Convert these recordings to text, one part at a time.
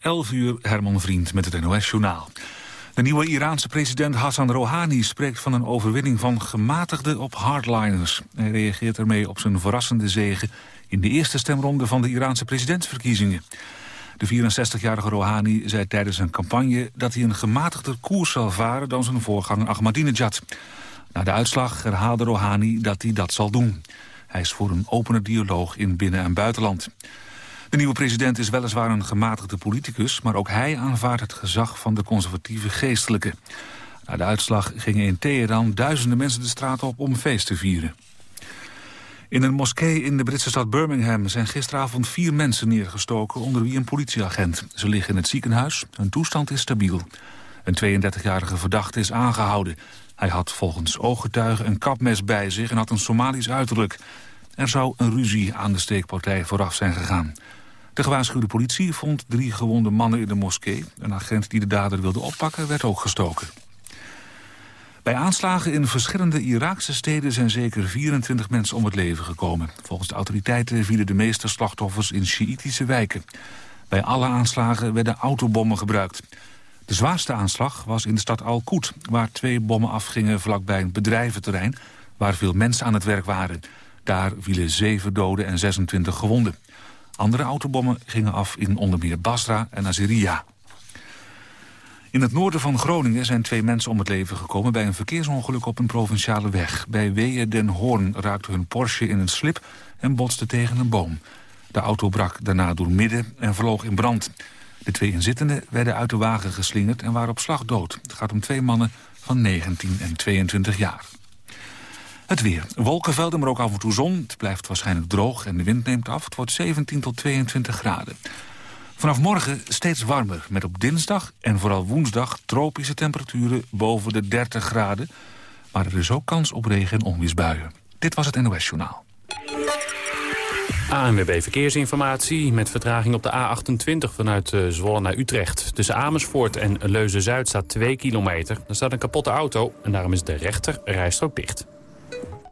11 uur Herman Vriend met het NOS-journaal. De nieuwe Iraanse president Hassan Rouhani spreekt van een overwinning van gematigden op hardliners. Hij reageert ermee op zijn verrassende zege in de eerste stemronde van de Iraanse presidentsverkiezingen. De 64-jarige Rouhani zei tijdens een campagne dat hij een gematigder koers zal varen dan zijn voorganger Ahmadinejad. Na de uitslag herhaalde Rouhani dat hij dat zal doen. Hij is voor een opene dialoog in binnen- en buitenland. De nieuwe president is weliswaar een gematigde politicus... maar ook hij aanvaardt het gezag van de conservatieve geestelijke. Na de uitslag gingen in Teheran duizenden mensen de straat op om feest te vieren. In een moskee in de Britse stad Birmingham zijn gisteravond vier mensen neergestoken, onder wie een politieagent. Ze liggen in het ziekenhuis, hun toestand is stabiel. Een 32-jarige verdachte is aangehouden. Hij had volgens ooggetuigen een kapmes bij zich en had een Somalisch uiterlijk. Er zou een ruzie aan de steekpartij vooraf zijn gegaan. De gewaarschuwde politie vond drie gewonde mannen in de moskee. Een agent die de dader wilde oppakken werd ook gestoken. Bij aanslagen in verschillende Iraakse steden zijn zeker 24 mensen om het leven gekomen. Volgens de autoriteiten vielen de meeste slachtoffers in Sjiïtische wijken. Bij alle aanslagen werden autobommen gebruikt. De zwaarste aanslag was in de stad Al-Qud, waar twee bommen afgingen vlakbij een bedrijventerrein, waar veel mensen aan het werk waren. Daar vielen zeven doden en 26 gewonden. Andere autobommen gingen af in onder meer Basra en Azeria. In het noorden van Groningen zijn twee mensen om het leven gekomen... bij een verkeersongeluk op een provinciale weg. Bij Weeën den Hoorn raakte hun Porsche in een slip en botste tegen een boom. De auto brak daarna door midden en vloog in brand. De twee inzittenden werden uit de wagen geslingerd en waren op slag dood. Het gaat om twee mannen van 19 en 22 jaar. Het weer. Wolkenvelden, maar ook af en toe zon. Het blijft waarschijnlijk droog en de wind neemt af. Het wordt 17 tot 22 graden. Vanaf morgen steeds warmer, met op dinsdag en vooral woensdag... tropische temperaturen boven de 30 graden. Maar er is ook kans op regen- en onweersbuien. Dit was het NOS Journaal. ANWB Verkeersinformatie met vertraging op de A28 vanuit uh, Zwolle naar Utrecht. Tussen Amersfoort en Leuzen-Zuid staat 2 kilometer. Er staat een kapotte auto en daarom is de rechter rijstrook dicht.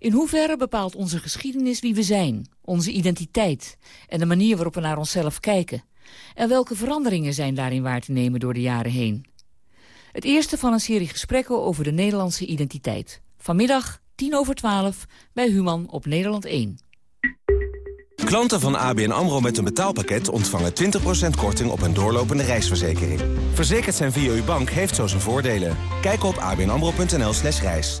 In hoeverre bepaalt onze geschiedenis wie we zijn, onze identiteit... en de manier waarop we naar onszelf kijken? En welke veranderingen zijn daarin waar te nemen door de jaren heen? Het eerste van een serie gesprekken over de Nederlandse identiteit. Vanmiddag, tien over twaalf, bij Human op Nederland 1. Klanten van ABN AMRO met een betaalpakket ontvangen 20% korting op een doorlopende reisverzekering. Verzekerd zijn via uw bank heeft zo zijn voordelen. Kijk op abnamro.nl slash reis.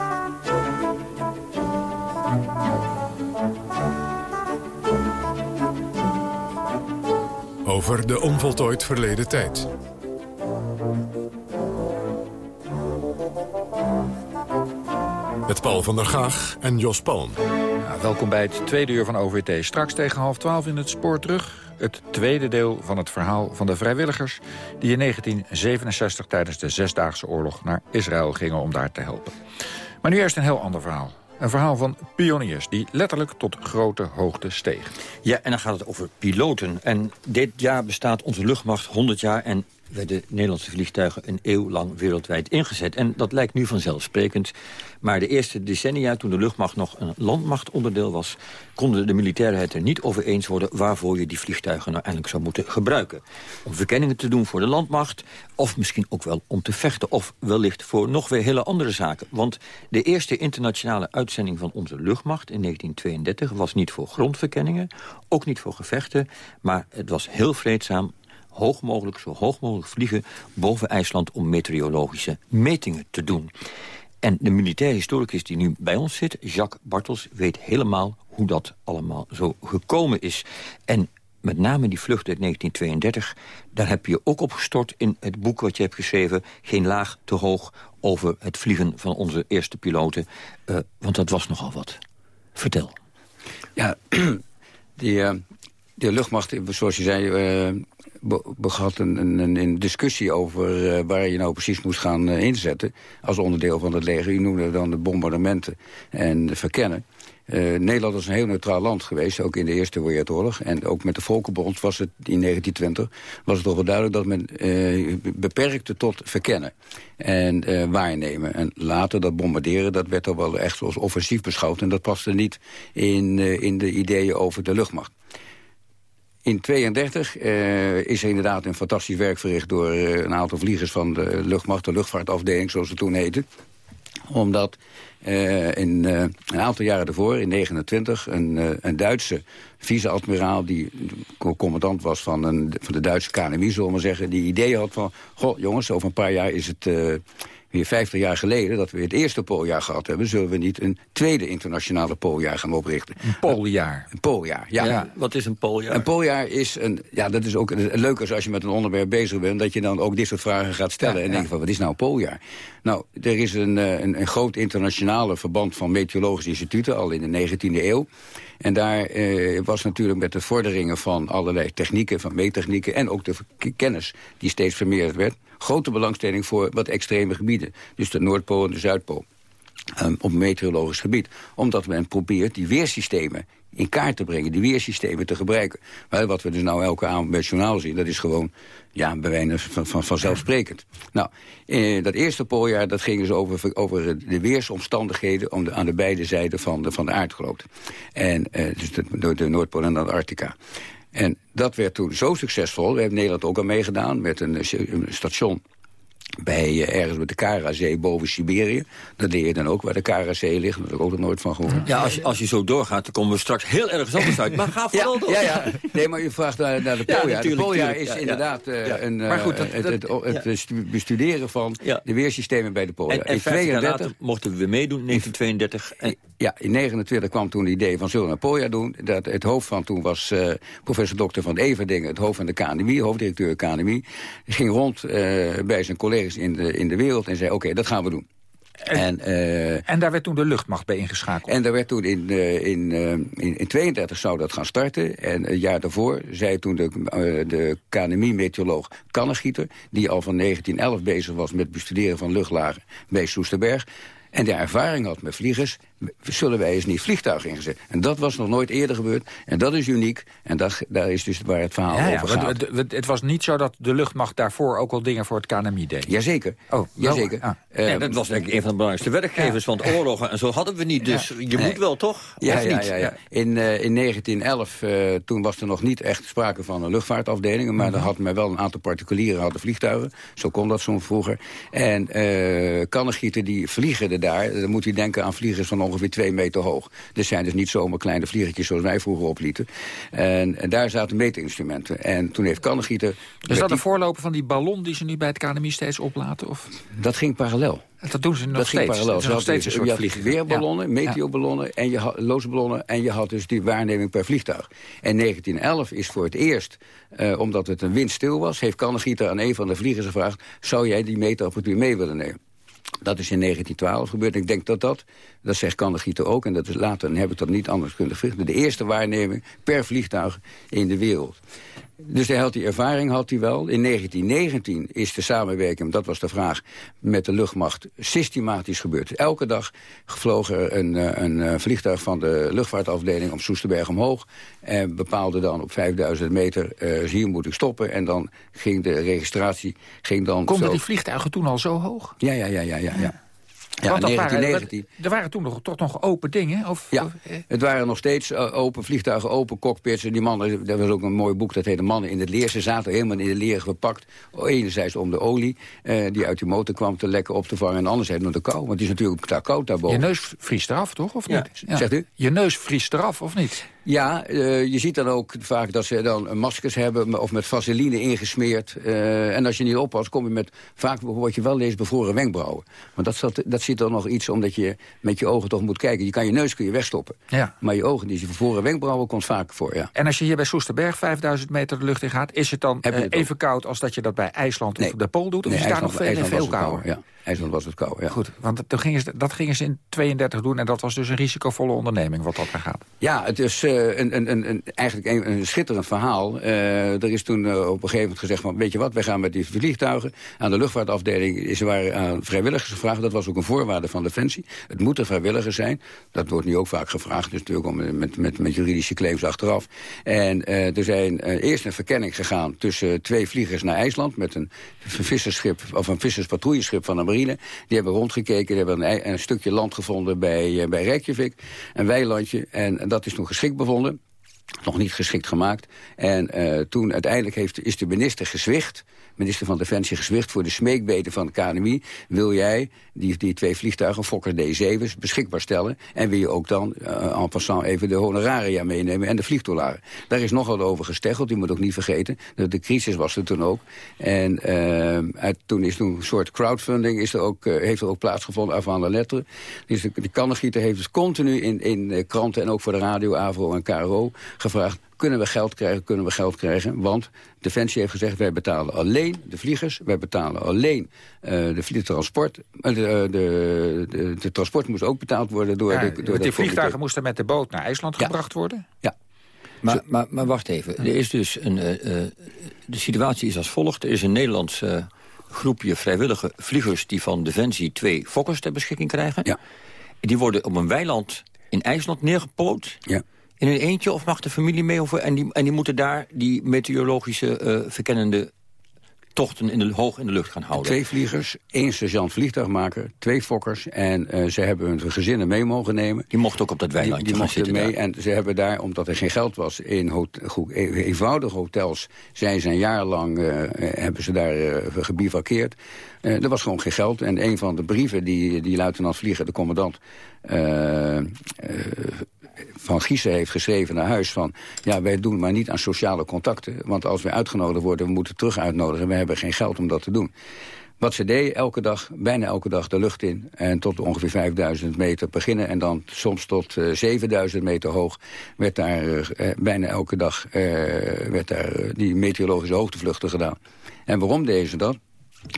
Over de onvoltooid verleden tijd. Met Paul van der Gaag en Jos Palm. Welkom bij het tweede uur van OVT. Straks tegen half twaalf in het spoor terug. Het tweede deel van het verhaal van de vrijwilligers... die in 1967 tijdens de Zesdaagse Oorlog naar Israël gingen om daar te helpen. Maar nu eerst een heel ander verhaal. Een verhaal van pioniers die letterlijk tot grote hoogte stegen. Ja, en dan gaat het over piloten. En dit jaar bestaat onze luchtmacht 100 jaar... en werden Nederlandse vliegtuigen een eeuw lang wereldwijd ingezet. En dat lijkt nu vanzelfsprekend. Maar de eerste decennia, toen de luchtmacht nog een landmachtonderdeel was... konden de militairen het er niet over eens worden... waarvoor je die vliegtuigen nou eindelijk zou moeten gebruiken. Om verkenningen te doen voor de landmacht... of misschien ook wel om te vechten... of wellicht voor nog weer hele andere zaken. Want de eerste internationale uitzending van onze luchtmacht in 1932... was niet voor grondverkenningen, ook niet voor gevechten... maar het was heel vreedzaam hoog mogelijk, zo hoog mogelijk vliegen boven IJsland om meteorologische metingen te doen. En de militair historicus die nu bij ons zit, Jacques Bartels, weet helemaal hoe dat allemaal zo gekomen is. En met name die vlucht uit 1932, daar heb je ook op gestort in het boek wat je hebt geschreven... Geen laag te hoog over het vliegen van onze eerste piloten. Uh, want dat was nogal wat. Vertel. Ja, die, uh, de luchtmacht, zoals je zei, uh, gehad een, een, een, discussie over uh, waar je nou precies moest gaan uh, inzetten... als onderdeel van het leger. U noemde dan de bombardementen en de verkennen. Uh, Nederland is een heel neutraal land geweest, ook in de Eerste Wereldoorlog. En ook met de Volkenbond was het in 1920 was het toch wel duidelijk dat men beperkte tot verkennen en waarnemen. En later dat bombarderen, dat werd toch wel echt als offensief beschouwd. En dat paste niet in, in de ideeën over de luchtmacht. In 1932 uh, is er inderdaad een fantastisch werk verricht... door uh, een aantal vliegers van de luchtmacht, de luchtvaartafdeling, zoals het toen heette. Omdat uh, in, een aantal jaren ervoor, in 1929, een, een Duitse vice-admiraal... die commandant was van, een, van de Duitse KNMI, zullen we maar zeggen... die idee had van, goh jongens, over een paar jaar is het weer 50 jaar geleden... dat we het eerste pooljaar gehad hebben... zullen we niet een tweede internationale pooljaar gaan oprichten. Een pooljaar? Een pooljaar, ja. ja. Wat is een pooljaar? Een pooljaar is een... Ja, dat is ook leuk als je met een onderwerp bezig bent... dat je dan ook dit soort vragen gaat stellen. Ja, en denkt van, wat is nou een pooljaar? Nou, er is een, een, een groot internationale verband van meteorologische instituten... al in de 19e eeuw. En daar eh, was natuurlijk met de vorderingen van allerlei technieken, van meettechnieken... en ook de kennis die steeds vermeerderd werd... grote belangstelling voor wat extreme gebieden. Dus de Noordpool en de Zuidpool. Um, op meteorologisch gebied. Omdat men probeert die weersystemen in kaart te brengen, die weersystemen te gebruiken. Maar wat we dus nou elke avond bij het journaal zien, dat is gewoon ja, bij wijze van, van, vanzelfsprekend. Nou, eh, dat eerste pooljaar dat ging dus over, over de weersomstandigheden om de, aan de beide zijden van de, van de aardgloot. En eh, dus de, de Noordpool en Antarctica. En dat werd toen zo succesvol. We hebben Nederland ook al meegedaan met een, een station bij uh, ergens met de Karazee boven Siberië. Dat leer je dan ook waar de Karazee ligt. Daar heb ik ook nog nooit van gehoord. Ja, als je, als je zo doorgaat, dan komen we straks heel erg anders uit. Maar ga vooral ja, door. Ja, ja. Nee, maar je vraagt naar, naar de poljaar. de poljaar is inderdaad uh, een, maar goed, dat, het, het, het, bestuderen van de weersystemen bij de poljaar. En, en in 32 mochten we meedoen, 1932. En, ja, in 1929 kwam toen het idee van zullen we een poljaar doen. Dat, het hoofd van toen was uh, professor dokter van Everdingen, het hoofd van de KNMI, hoofddirecteur KNMI. Ging rond bij zijn collega's in de, in de wereld en zei oké, dat gaan we doen. En, en, en, daar werd toen de luchtmacht bij ingeschakeld? En daar werd toen in, uh, in, uh, in, in 32 zou dat gaan starten. En een jaar daarvoor zei toen de, uh, de KNMI-meteoroloog Kannegieter... die al van 1911 bezig was met bestuderen van luchtlagen bij Soesterberg... en die ervaring had met vliegers zullen wij eens niet vliegtuig ingezet. En dat was nog nooit eerder gebeurd. En dat is uniek. En dat, daar is dus waar het verhaal over gaat. Het, het, was niet zo dat de luchtmacht daarvoor ook al dingen voor het KNMI deed? Jazeker. Oh, Jazeker. Ah. Uh, dat was denk ik een van de belangrijkste werkgevers. Want oorlogen en zo hadden we niet. Dus je moet wel toch? Ja, ja, ja, ja, In, uh, in 1911, uh, eh, toen was er nog niet echt sprake van een luchtvaartafdeling. Maar mm -hmm. hadden wel een aantal particulieren hadden vliegtuigen. Zo kon dat zo vroeger. En uh, kannengieten die vliegen er daar. Dan moet je denken aan vliegers van ongeveer twee meter hoog. Dus zijn dus niet zomaar kleine vliegertjes zoals wij vroeger oplieten. En, en daar zaten meetinstrumenten. En toen heeft Kannegieter... Is dat een voorloper van die ballon die ze nu bij het KNMI steeds oplaten? Of? Dat ging parallel. Dat doen ze nog dat steeds. Ging parallel. Ze nog steeds een soort je had weerballonnen, ja. meteoballonnen en je had loosballonnen en je had dus die waarneming per vliegtuig. En 1911 is voor het eerst, uh, omdat het een windstil was, heeft Kannegieter aan een van de vliegers gevraagd: zou jij die meetapparatuur mee willen nemen? Dat is in 1912 gebeurd. Ik denk dat dat, dat zegt Kannegieter ook... en dat is later, dan heb ik dat niet anders kunnen verrichten... de eerste waarneming per vliegtuig in de wereld. Dus hij had die ervaring had hij wel. In 1919 is de samenwerking, dat was de vraag, met de luchtmacht systematisch gebeurd. Elke dag vloog er een, eh, een eh, vliegtuig van de luchtvaartafdeling op Soesterberg omhoog. En bepaalde dan op 5000 meter, uh, hier moet ik stoppen. En dan ging de registratie... Ging dan Konden die vliegtuigen toen al zo hoog? Ja, ja, ja, ja, ja. ja. Ja, Want 1919. Waren, er waren toen nog, toch nog open dingen? Of, ja, het waren nog steeds eh, open vliegtuigen, open cockpits. En die mannen, dat was ook een mooi boek, dat heette Mannen in het Leer. Ze zaten helemaal in de leer gepakt. Enerzijds om de olie eh, die uit die motor kwam te lekken op te vangen. En anderzijds om de kou, want het is natuurlijk daar koud daarboven. Je neus vriest eraf, toch? Of niet? Ja. Zegt u? Je neus vriest eraf, of niet? Ja, uh, je ziet dan ook vaak dat ze dan maskers hebben of met vaseline ingesmeerd. Uh, en als je niet oppast, kom je met, vaak word je wel eens bevroren wenkbrauwen. Want dat, zat, dat zit dan nog iets omdat je met je ogen toch moet kijken. Je kan je neus kun je wegstoppen. Ja. Maar je ogen, die bevroren wenkbrauwen, komt vaak voor, ja. En als je hier bij Soesterberg 5000 meter de lucht in gaat... is het dan uh, even koud als dat je dat bij IJsland nee. of de Pool doet? Of nee, is IJsland, daar nog veel, veel kouder? Ja. IJsland was het kou, ja. Goed, want toen gingen ze, dat gingen ze in 32 doen... en dat was dus een risicovolle onderneming wat dat er gaat. Ja, het is uh, een, een, een, eigenlijk een, een schitterend verhaal. Uh, er is toen uh, op een gegeven moment gezegd van... weet je wat, wij gaan met die vliegtuigen aan de luchtvaartafdeling... ze waren aan vrijwilligers gevraagd, dat was ook een voorwaarde van Defensie. Het moeten vrijwilligers zijn. Dat wordt nu ook vaak gevraagd, dus natuurlijk om, met, met, met juridische claims achteraf. En er zijn eerst een verkenning gegaan tussen twee vliegers naar IJsland... met een vissersschip, of een visserspatrouilleschip van de Die hebben rondgekeken, die hebben een, een stukje land gevonden bij, bij Reykjavik. Een weilandje, en dat is toen geschikt bevonden nog niet geschikt gemaakt. En uh, toen uiteindelijk heeft, is de minister gezwicht minister van Defensie gezwicht voor de smeekbeten van de KNMI. Wil jij die, die twee vliegtuigen, Fokker D7's, beschikbaar stellen? En wil je ook dan uh, en passant even de honoraria meenemen en de vliegtolaren? Daar is nogal over gesteggeld, die moet ook niet vergeten. De, de crisis was er toen ook. En uit, toen is toen een soort crowdfunding is er ook, uh, heeft er ook plaatsgevonden, avant la lettre. Dus de, de kannengieter heeft dus continu in, in kranten en ook voor de radio, AVRO en KRO gevraagd kunnen we geld krijgen, kunnen we geld krijgen. Want Defensie heeft gezegd, wij betalen alleen de vliegers... wij betalen alleen uh, de vliegtransport. Uh, de, de, de, de, transport moest ook betaald worden door... Ja, de, door de vliegtuigen moesten met de boot naar IJsland ja. gebracht worden? Ja. Maar, maar, maar wacht even, er is dus een, uh, de situatie is als volgt. Er is een Nederlands groepje vrijwillige vliegers... die van Defensie twee Fokkers ter beschikking krijgen. Ja. Die worden op een weiland in IJsland neergepoot... Ja in een eentje of mag de familie mee? Of, en, die, en die moeten daar die meteorologische uh, verkennende tochten in de, hoog in de lucht gaan houden. Twee vliegers, één sergeant vliegtuigmaker, twee fokkers... en uh, ze hebben hun gezinnen mee mogen nemen. Die mochten ook op dat weilandje Die, die mochten mee daar. en ze hebben daar, omdat er geen geld was... in goed, eenvoudige hotels zijn ze een jaar lang... Uh, hebben ze daar uh, gebivakkeerd. er was gewoon geen geld. En een van de brieven die, die luitenant Vlieger, de commandant van Giezen heeft geschreven naar huis van... ja, wij doen maar niet aan sociale contacten. Want als we uitgenodigd worden, we moeten terug uitnodigen. We hebben geen geld om dat te doen. Wat ze deed, elke dag, bijna elke dag de lucht in. En tot ongeveer 5000 meter beginnen. En dan soms tot uh, 7000 meter hoog werd daar uh, bijna elke dag werd daar, die meteorologische hoogtevluchten gedaan. En waarom deden ze dat?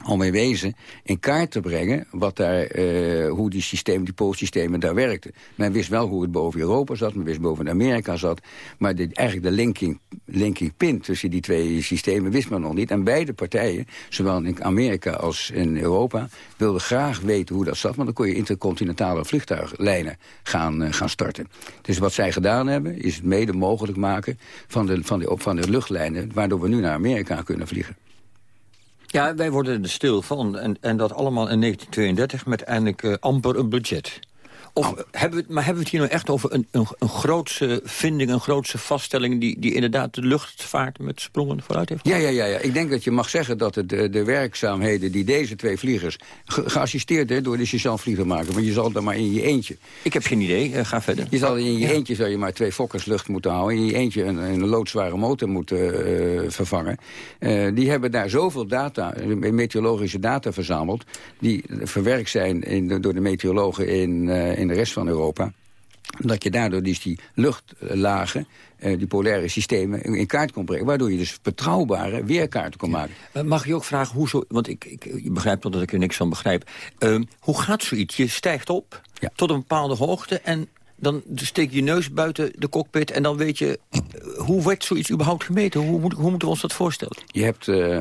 Om in wezen in kaart te brengen wat daar, uh, hoe die, systeem, die poolsystemen daar werkten. Men wist wel hoe het boven Europa zat, men wist boven Amerika zat. Maar eigenlijk de linking, linking pin tussen die twee systemen wist men nog niet. En beide partijen, zowel in Amerika als in Europa... wilden graag weten hoe dat zat, want dan kon je intercontinentale vliegtuiglijnen gaan, uh, gaan starten. Dus wat zij gedaan hebben, is het mede mogelijk maken van de, van de, van de luchtlijnen... waardoor we nu naar Amerika kunnen vliegen. Ja, wij worden er stil van. En, en dat allemaal in 1932 met eindelijk uh, amper een budget. Of, oh. hebben we, maar hebben we het hier nou echt over een, een, een grootse vinding, een grootse vaststelling... Die, die inderdaad de luchtvaart met sprongen vooruit heeft ja, ja, ja, ja. Ik denk dat je mag zeggen dat het, de, de werkzaamheden die deze twee vliegers... Ge, geassisteerd hè, door de sergeant maken, want je zal er maar in je eentje... Ik heb geen idee, uh, ga verder. Je zal in je ja. eentje zou je maar twee fokkers lucht moeten houden... in je eentje een, een loodzware motor moeten uh, vervangen. Uh, die hebben daar zoveel data, meteorologische data verzameld... die verwerkt zijn in, door de meteorologen in in de rest van Europa dat je daardoor dus die luchtlagen, uh, die polaire systemen, in kaart kon brengen. Waardoor je dus betrouwbare weerkaarten kon maken. Ja. Mag je ook vragen, hoe zo, want ik, ik, je begrijpt wel dat ik er niks van begrijp. Uh, hoe gaat zoiets? Je stijgt op ja. tot een bepaalde hoogte en dan steek je je neus buiten de cockpit... en dan weet je hoe wordt zoiets überhaupt gemeten? Hoe, hoe, hoe moeten we ons dat voorstellen? Je hebt uh,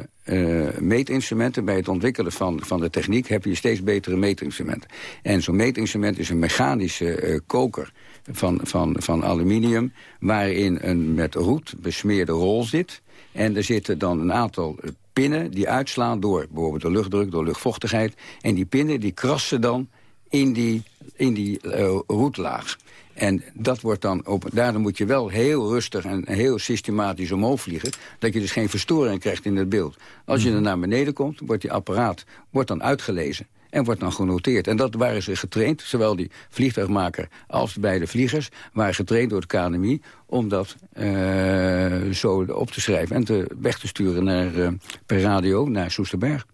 meetinstrumenten. Bij het ontwikkelen van, van de techniek heb je steeds betere meetinstrumenten. En zo'n meetinstrument is een mechanische uh, koker van, van, van aluminium... waarin een met roet besmeerde rol zit. En er zitten dan een aantal pinnen die uitslaan door bijvoorbeeld de luchtdruk, door luchtvochtigheid. En die pinnen die krassen dan in die, in die uh, roetlaag. En dat wordt dan op, daardoor moet je wel heel rustig en heel systematisch omhoog vliegen. Dat je dus geen verstoring krijgt in het beeld. Als je er naar beneden komt, wordt die apparaat wordt dan uitgelezen. En wordt dan genoteerd. En dat waren ze getraind, zowel die vliegtuigmaker als bij de vliegers... waren getraind door het KNMI om dat uh, zo op te schrijven... en te, weg te sturen naar, uh, per radio naar Soesterberg.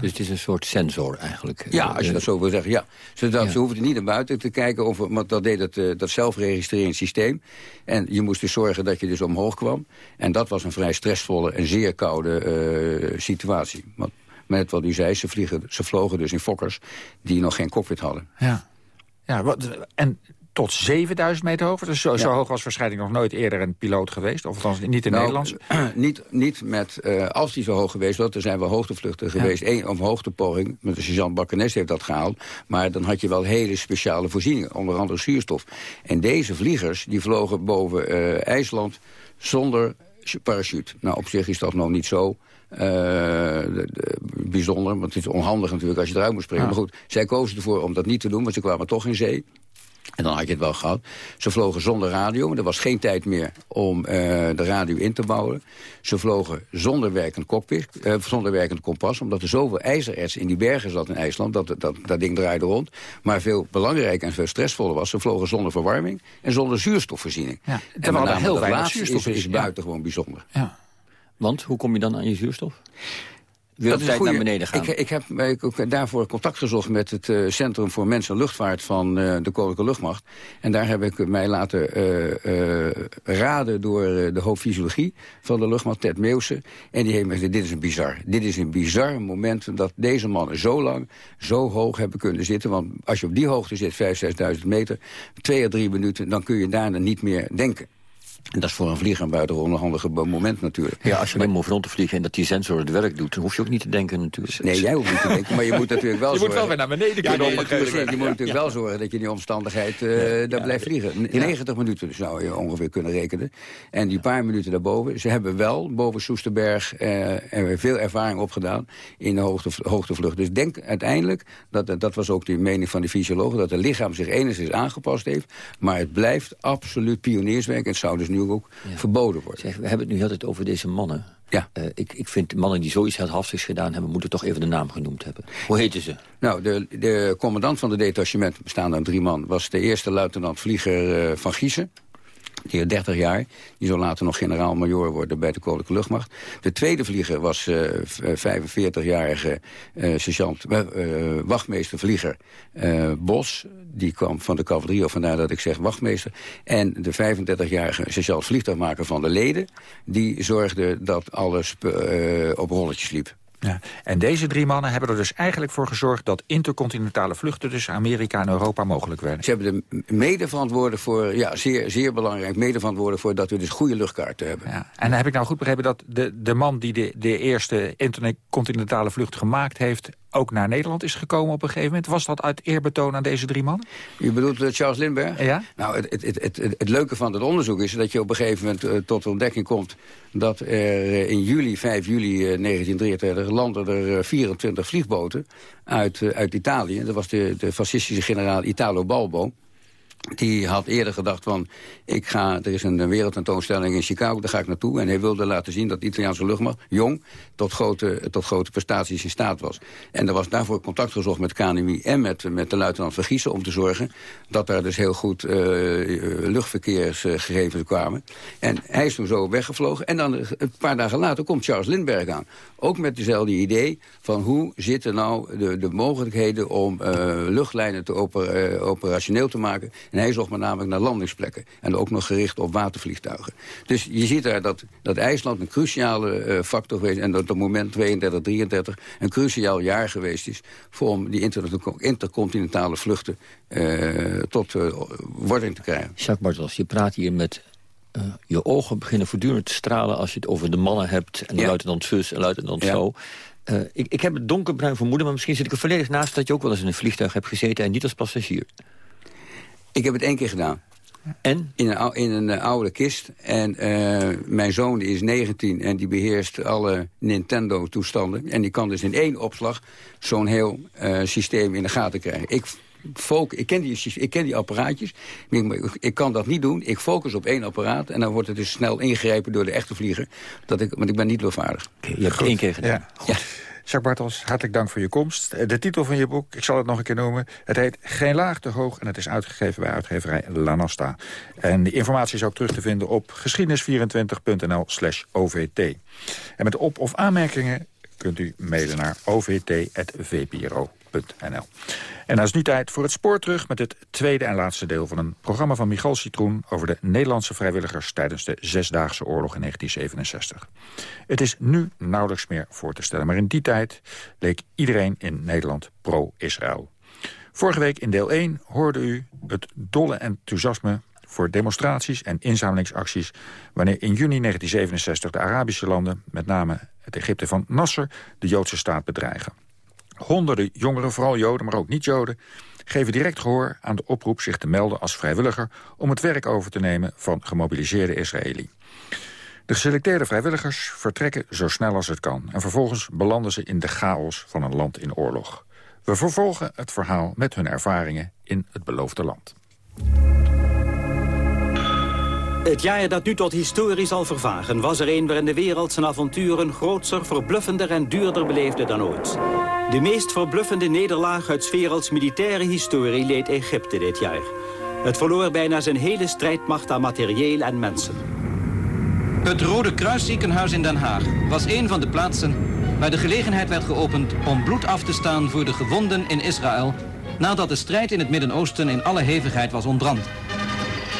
Dus het is een soort sensor eigenlijk? Ja, als je dat zo wil zeggen, ja. Zodat, ja. Ze hoefden niet naar buiten te kijken, of, want dat deed het, uh, dat zelfregistrerend systeem. En je moest dus zorgen dat je dus omhoog kwam. En dat was een vrij stressvolle en zeer koude uh, situatie. Want met wat u zei, ze, vliegen, ze vlogen dus in fokkers die nog geen cockpit hadden. Ja, ja wat, en tot 7000 meter hoog. Dus zo, ja. zo, hoog was waarschijnlijk nog nooit eerder een piloot geweest. Of althans niet in nou, Nederland. niet, niet met, uh, als die zo hoog geweest was, er zijn wel hoogtevluchten geweest. Eén of hoogtepoging, met de sergeant Bakkenes heeft dat gehaald. Maar dan had je wel hele speciale voorzieningen. Onder andere zuurstof. En deze vliegers, die vlogen boven uh, IJsland zonder parachute. Nou, op zich is dat nog niet zo... Uh, de, de, bijzonder, want het is onhandig natuurlijk als je eruit moet springen. Ja. Maar goed, zij kozen ervoor om dat niet te doen, want ze kwamen toch in zee. En dan had je het wel gehad. Ze vlogen zonder radio. Er was geen tijd meer om uh, de radio in te bouwen. Ze vlogen zonder werkend cockpit, uh, zonder werkend kompas. Omdat er zoveel ijzererts in die bergen zat in IJsland. Dat, dat, dat ding draaide rond. Maar veel belangrijker en veel stressvoller was. Ze vlogen zonder verwarming en zonder zuurstofvoorziening. Ja, en hadden heel weinig zuurstof. Is, is buitengewoon bijzonder. Ja. Want, hoe kom je dan aan je zuurstof? Wereldwijd naar beneden gaan. Ik, ik heb ik, daarvoor contact gezocht met het uh, Centrum voor Mens en Luchtvaart van uh, de Koninklijke Luchtmacht. En daar heb ik mij laten uh, raden door de hoofdfysiologie van de luchtmacht, Ted Meeuwse. En die heeft me gezegd, dit is een bizar. Dit is een bizar moment dat deze mannen zo lang, zo hoog hebben kunnen zitten. Want als je op die hoogte zit, 5.000, 6.000 meter, twee à drie minuten, dan kun je daarna niet meer denken. En dat is voor een vlieger een buitengewoon handige moment natuurlijk. Ja, als je maar rond te vliegen en dat die sensor het werk doet... dan hoef je ook niet te denken natuurlijk. Nee, jij hoeft niet te denken, maar je moet natuurlijk wel je zorgen... moet wel weer naar beneden kunnen. Ja, nee, je, je moet natuurlijk wel zorgen dat je in die omstandigheid uh, ja, daar blijft vliegen. 90 minuten zou je ongeveer kunnen rekenen. En die paar minuten daarboven... ze hebben wel boven Soesterberg uh, veel ervaring opgedaan in de hoogte, hoogtevlucht. Dus denk uiteindelijk, dat, dat was ook de mening van de fysiologen... dat het lichaam zich enigszins aangepast heeft... maar het blijft absoluut pionierswerk en het zou dus nu ook ja. verboden. Zeg, we hebben het nu altijd over deze mannen. Ja. Uh, ik, ik vind mannen die zoiets heldhaftigs gedaan hebben... moeten toch even de naam genoemd hebben. Hoe heten ze? Nou, de, de commandant van de detachement, bestaande uit drie man... was de eerste luitenant vlieger uh, van Giezen. Had 30 jaar. Die zou later nog generaal-major worden bij de Koninklijke Luchtmacht. De tweede vlieger was uh, 45-jarige uh, sergeant, uh, wachtmeester vlieger Bos. Die kwam van de cavalerie, of vandaar dat ik zeg wachtmeester. En de 35-jarige sergeant vliegtuigmaker van de leden... die zorgde dat alles op rolletjes liep. Ja. En deze drie mannen hebben er dus eigenlijk voor gezorgd... dat intercontinentale vluchten tussen Amerika en Europa mogelijk werden. Ze hebben er mede verantwoordelijk voor, ja, zeer, zeer belangrijk... mede verantwoordelijk voor dat we dus goede luchtkaarten hebben. Ja. En heb ik nou goed begrepen dat de, de man die de, de eerste intercontinentale vlucht gemaakt heeft ook naar Nederland is gekomen op een gegeven moment. Was dat uit eerbetoon aan deze drie mannen? U bedoelt uh, Charles Lindbergh? Ja. Nou, het, het, het, het, het leuke van het onderzoek is dat je op een gegeven moment uh, tot de ontdekking komt... dat er uh, in juli, 5 juli 1933, landen er 24 vliegboten uit, uit Italië. Dat was de, de fascistische generaal Italo Balbo. Die had eerder gedacht van, ik ga, er is een wereldtentoonstelling in Chicago, daar ga ik naartoe. En hij wilde laten zien dat de Italiaanse luchtmacht, jong, tot grote, tot grote prestaties in staat was. En er was daarvoor contact gezocht met KNMI en met, met de luitenant Vergiezen om te zorgen dat daar dus heel goed uh, luchtverkeersgegevens kwamen. En hij is toen zo weggevlogen. En dan een paar dagen later komt Charles Lindbergh aan. Ook met dezelfde idee van hoe zitten nou de, de mogelijkheden om uh, luchtlijnen te oper, operationeel te maken. En hij zocht met namelijk naar landingsplekken. En ook nog gericht op watervliegtuigen. Dus je ziet daar dat, dat IJsland een cruciale uh, factor geweest... en dat op moment 32, 33 een cruciaal jaar geweest is... voor om die inter intercontinentale vluchten uh, tot uh, wording te krijgen. Jacques Bartels, je praat hier met eh, je ogen beginnen voortdurend te stralen... als je het over de mannen hebt en de ja. luitenant zus en luitenant ja. zo. Uh, ik, ik heb het donkerbruin vermoeden, maar misschien zit ik er volledig naast... dat je ook wel eens in een vliegtuig hebt gezeten en niet als passagier. Ik heb het één keer gedaan. En? In een, in een uh, oude kist. En uh, mijn zoon die is 19 en die beheerst alle Nintendo-toestanden. En die kan dus in één opslag zo'n heel uh, systeem in de gaten krijgen. Ik, focus, ik, ken die, ik ken die apparaatjes, ik, ik, kan dat niet doen. Ik focus op één apparaat en dan wordt het dus snel ingrijpen door de echte vlieger. Dat ik, want ik ben niet loopvaardig. Okay, je hebt het één keer gedaan. Ja, goed. Ja. Jacques Bartels, hartelijk dank voor je komst. De titel van je boek, ik zal het nog een keer noemen. Het heet Geen laag te hoog en het is uitgegeven bij uitgeverij Lanasta. En de informatie is ook terug te vinden op geschiedenis24.nl slash OVT. En met op- of aanmerkingen kunt u mailen naar En dan is nu tijd voor het spoor terug met het tweede en laatste deel van een programma van Michal Citroen over de Nederlandse vrijwilligers tijdens de Zesdaagse Oorlog in 1967. Het is nu nauwelijks meer voor te stellen, maar in die tijd leek iedereen in Nederland pro-Israël. Vorige week in deel 1 hoorde u het dolle enthousiasme voor demonstraties en inzamelingsacties... wanneer in juni 1967 de Arabische landen, met name het Egypte van Nasser... de Joodse staat bedreigen. Honderden jongeren, vooral Joden, maar ook niet-Joden... geven direct gehoor aan de oproep zich te melden als vrijwilliger... om het werk over te nemen van gemobiliseerde Israëli. De geselecteerde vrijwilligers vertrekken zo snel als het kan... en vervolgens belanden ze in de chaos van een land in oorlog. We vervolgen het verhaal met hun ervaringen in het beloofde land. Het jaar dat nu tot historie zal vervagen... was er een waarin de wereld zijn avonturen grootser, verbluffender en duurder beleefde dan ooit. De meest verbluffende nederlaag uit werelds militaire historie leed Egypte dit jaar. Het verloor bijna zijn hele strijdmacht aan materieel en mensen. Het Rode Kruisziekenhuis in Den Haag was een van de plaatsen... waar de gelegenheid werd geopend om bloed af te staan voor de gewonden in Israël... nadat de strijd in het Midden-Oosten in alle hevigheid was ontbrand.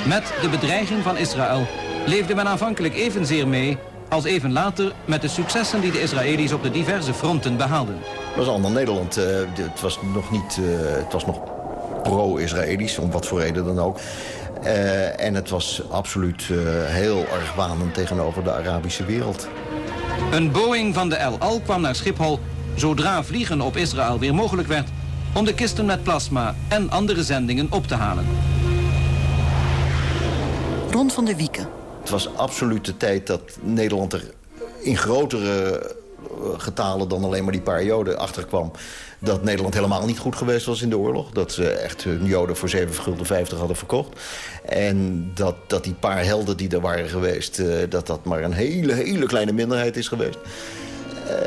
Met de bedreiging van Israël leefde men aanvankelijk evenzeer mee als even later met de successen die de Israëli's op de diverse fronten behaalden. Het was allemaal Nederland. Uh, het was nog niet, uh, het was nog pro-Israëlisch, om wat voor reden dan ook. Uh, en het was absoluut heel erg wanend tegenover de Arabische wereld. Een Boeing van de El Al kwam naar Schiphol zodra vliegen op Israël weer mogelijk werd... om de kisten met plasma en andere zendingen op te halen. Ron van der Wieken. Het was absoluut de tijd dat Nederland er in grotere getalen dan alleen maar die paar joden achterkwam... dat Nederland helemaal niet goed geweest was in de oorlog. Dat ze echt hun joden voor 7 gulden 50 hadden verkocht. En dat, dat die paar helden die er waren geweest... dat dat maar een hele, hele kleine minderheid is geweest.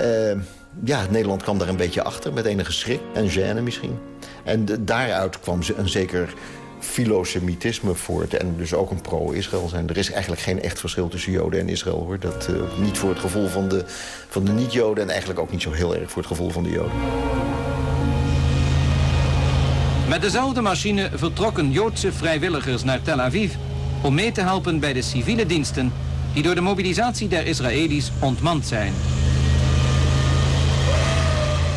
Uh, ja, Nederland kwam daar een beetje achter met enige schrik en gêne misschien. En daaruit kwam een zeker filosemitisme voort en dus ook een pro-Israël zijn. Er is eigenlijk geen echt verschil tussen Joden en Israël. hoor. Dat, uh, niet voor het gevoel van de, van de niet-Joden... en eigenlijk ook niet zo heel erg voor het gevoel van de Joden. Met dezelfde machine vertrokken Joodse vrijwilligers naar Tel Aviv... om mee te helpen bij de civiele diensten... die door de mobilisatie der Israëli's ontmand zijn.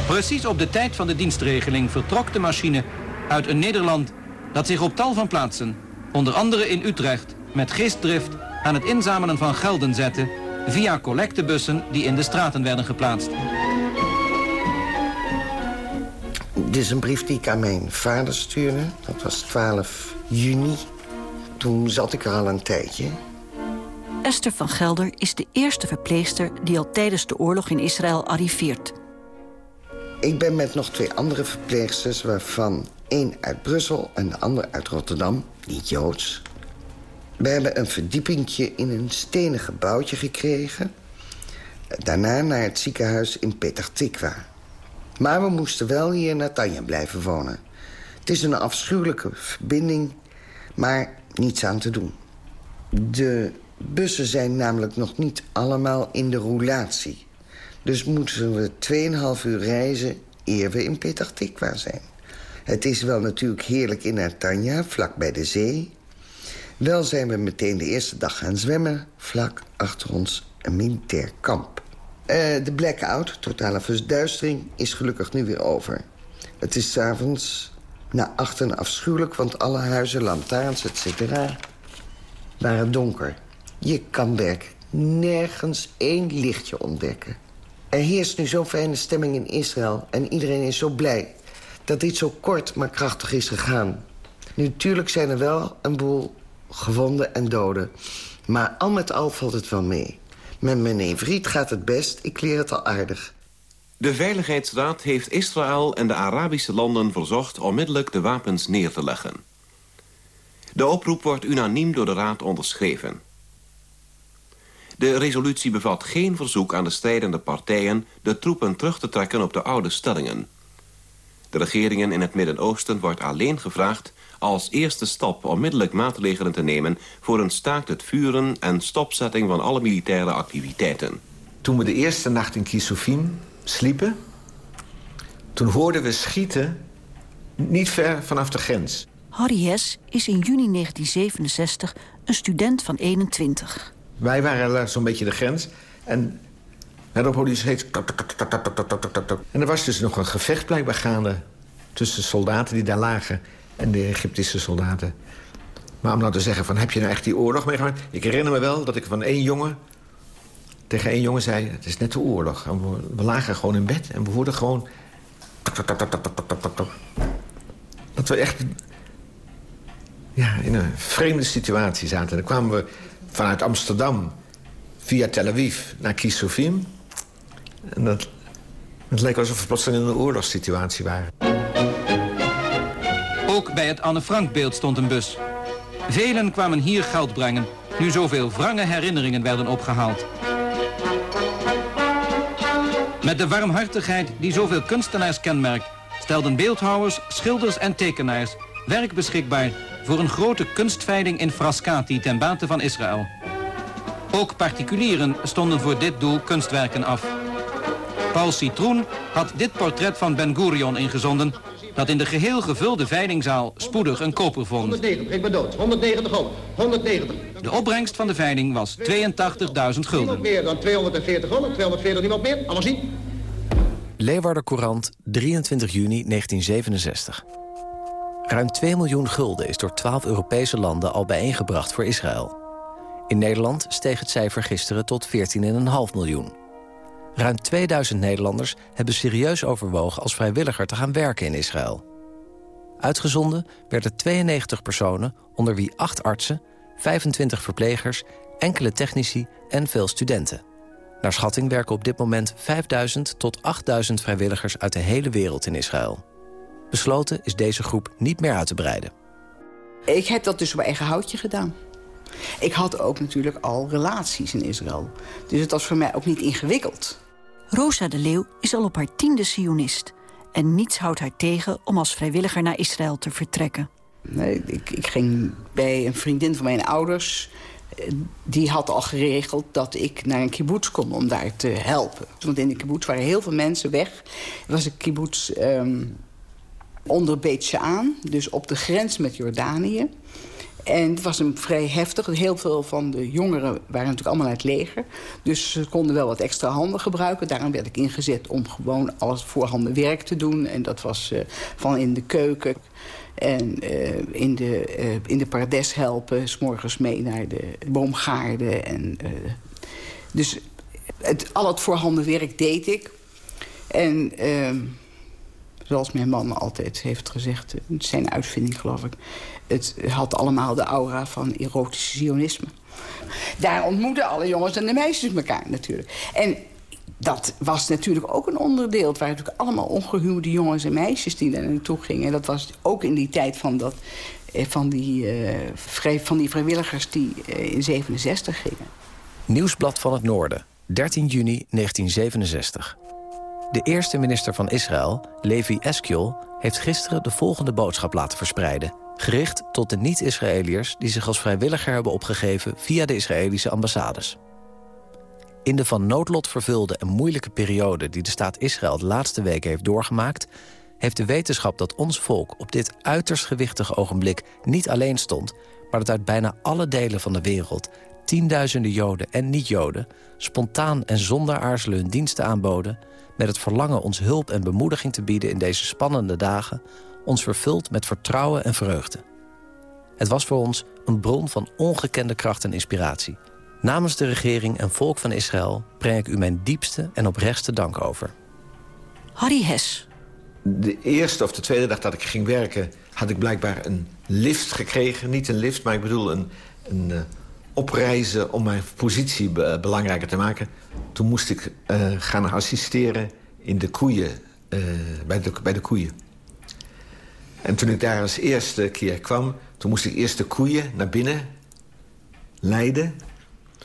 Precies op de tijd van de dienstregeling vertrok de machine uit een Nederland dat zich op tal van plaatsen, onder andere in Utrecht, met geestdrift aan het inzamelen van gelden zette via collectebussen die in de straten werden geplaatst. Dit is een brief die ik aan mijn vader stuurde. Dat was 12 juni. Toen zat ik er al een tijdje. Esther van Gelder is de eerste verpleegster die al tijdens de oorlog in Israël arriveert. Ik ben met nog twee andere verpleegsters... waarvan één uit Brussel en de ander uit Rotterdam, niet Joods. We hebben een verdiepingje in een stenen gebouwtje gekregen. Daarna naar het ziekenhuis in Petah Tikwa. Maar we moesten wel hier in Natanja blijven wonen. Het is een afschuwelijke verbinding, maar niets aan te doen. De bussen zijn namelijk nog niet allemaal in de roulatie. Dus moeten we 2,5 uur reizen eer we in Petah Tikwa zijn. Het is wel natuurlijk heerlijk in Artanja, vlak bij de zee. Wel zijn we meteen de eerste dag gaan zwemmen... vlak achter ons een militair kamp. Uh, de blackout, totale verduistering, is gelukkig nu weer over. Het is s'avonds na achten afschuwelijk... want alle huizen, lantaarns, et cetera, waren donker. Je kan werkelijk nergens één lichtje ontdekken. Er heerst nu zo'n fijne stemming in Israël... en iedereen is zo blij dat dit zo kort maar krachtig is gegaan. Natuurlijk zijn er wel een boel gewonden en doden. Maar al met al valt het wel mee. Met mijn Evriet gaat het best, ik leer het al aardig. De Veiligheidsraad heeft Israël en de Arabische landen verzocht... onmiddellijk de wapens neer te leggen. De oproep wordt unaniem door de Raad onderschreven. De resolutie bevat geen verzoek aan de strijdende partijen... de troepen terug te trekken op de oude stellingen. De regeringen in het Midden-Oosten wordt alleen gevraagd... als eerste stap onmiddellijk maatregelen te nemen... voor een staakt het vuren en stopzetting van alle militaire activiteiten. Toen we de eerste nacht in Kisufim sliepen... toen hoorden we schieten niet ver vanaf de grens. Harry Hess is in juni 1967 een student van 21. Wij waren zo'n beetje de grens. En daarop hoorde je steeds... En er was dus nog een gevecht blijkbaar gaande... tussen soldaten die daar lagen en de Egyptische soldaten. Maar om nou te zeggen van, heb je nou echt die oorlog meegemaakt? Ik herinner me wel dat ik van één jongen tegen één jongen zei... het is net de oorlog. we, lagen gewoon in bed en we hoorden gewoon... Dat we echt ja, in een vreemde situatie zaten. En dan kwamen we vanuit Amsterdam via Tel Aviv naar Kisufim. Dat, het leek alsof we plotseling in een oorlogssituatie waren. Ook bij het Anne Frank beeld stond een bus. Velen kwamen hier geld brengen, nu zoveel wrange herinneringen werden opgehaald. Met de warmhartigheid die zoveel kunstenaars kenmerkt... stelden beeldhouwers, schilders en tekenaars werk beschikbaar voor een grote kunstveiling in Frascati ten bate van Israël. Ook particulieren stonden voor dit doel kunstwerken af. Paul Citroen had dit portret van Ben Gurion ingezonden... dat in de geheel gevulde veilingzaal spoedig een koper vond. 190, ik ben dood. 190 ook. 190. De opbrengst van de veiling was 82.000 gulden. Niemand meer dan 240 gulden. 240 niemand meer. Allemaal zien. Leeuwarden Courant, 23 juni 1967. Ruim 2 miljoen gulden is door 12 Europese landen al bijeengebracht voor Israël. In Nederland steeg het cijfer gisteren tot 14,5 miljoen. Ruim 2000 Nederlanders hebben serieus overwogen als vrijwilliger te gaan werken in Israël. Uitgezonden werden 92 personen, onder wie 8 artsen, 25 verplegers, enkele technici en veel studenten. Naar schatting werken op dit moment 5000 tot 8000 vrijwilligers uit de hele wereld in Israël. Besloten is deze groep niet meer uit te breiden. Ik heb dat dus op eigen houtje gedaan. Ik had ook natuurlijk al relaties in Israël. Dus het was voor mij ook niet ingewikkeld. Rosa de Leeuw is al op haar tiende sionist. En niets houdt haar tegen om als vrijwilliger naar Israël te vertrekken. Nee, ik, ik ging bij een vriendin van mijn ouders die had al geregeld dat ik naar een kibbutz kon om daar te helpen. Want in de kibbutz waren heel veel mensen weg. Er was een kibbutz um, onder Beetje aan, dus op de grens met Jordanië. En het was een vrij heftig. Heel veel van de jongeren waren natuurlijk allemaal uit het leger. Dus ze konden wel wat extra handen gebruiken. Daarom werd ik ingezet om gewoon alles voorhanden werk te doen. En dat was uh, van in de keuken en uh, in, de, uh, in de pardes helpen. S'morgens mee naar de boomgaarden. En, dus het, al het voorhanden werk deed ik. En ehm, zoals mijn man altijd heeft gezegd, zijn uitvinding geloof ik... het had allemaal de aura van erotische zionisme. Daar ontmoeten alle jongens en de meisjes elkaar natuurlijk. En dat was natuurlijk ook een onderdeel. Het waren natuurlijk allemaal ongehuwde jongens en meisjes die daar naartoe gingen. En dat was ook in die tijd van, dat, eh, van, die, uh, van die vrijwilligers die uh, in 67 gingen. Nieuwsblad van het Noorden, 13 juni 1967. De eerste minister van Israël, Levi Eskjol, heeft gisteren de volgende boodschap laten verspreiden. Gericht tot de niet-Israëliërs die zich als vrijwilliger hebben opgegeven via de Israëlische ambassades. In de van noodlot vervulde en moeilijke periode die de staat Israël de laatste weken heeft doorgemaakt, heeft de wetenschap dat ons volk op dit uiterst gewichtige ogenblik niet alleen stond, maar dat uit bijna alle delen van de wereld tienduizenden Joden en niet-Joden spontaan en zonder aarzelen hun diensten aanboden met het verlangen ons hulp en bemoediging te bieden in deze spannende dagen, ons vervult met vertrouwen en vreugde. Het was voor ons een bron van ongekende kracht en inspiratie. Namens de regering en volk van Israël breng ik u mijn diepste en oprechtste dank over. Harry Hes. De eerste of de tweede dag dat ik ging werken... had ik blijkbaar een lift gekregen. Niet een lift, maar ik bedoel een, een uh, opreizen... om mijn positie be belangrijker te maken. Toen moest ik uh, gaan assisteren in de koeien, uh, bij, de, bij de koeien. En toen ik daar als eerste keer kwam... toen moest ik eerst de koeien naar binnen leiden.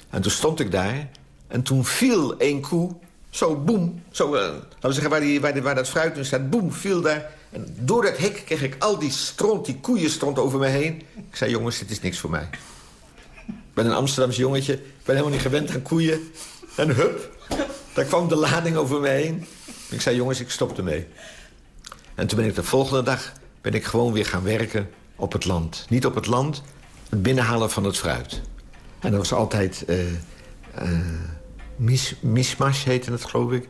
En toen stond ik daar en toen viel één koe zo, boem. Zo, uh, laten we zeggen, waar, die, waar, waar dat fruit nu staat. Boem, viel daar. En door dat hek kreeg ik al die stront, die koeien stront over me heen. Ik zei, jongens, dit is niks voor mij. Ik ben een Amsterdamse jongetje. Ik ben helemaal niet gewend aan koeien. En hup, daar kwam de lading over me heen. Ik zei, jongens, ik stop ermee. En toen ben ik de volgende dag ben ik gewoon weer gaan werken op het land. Niet op het land, het binnenhalen van het fruit. En dat was altijd... Uh, mis, mismash heette het, geloof ik.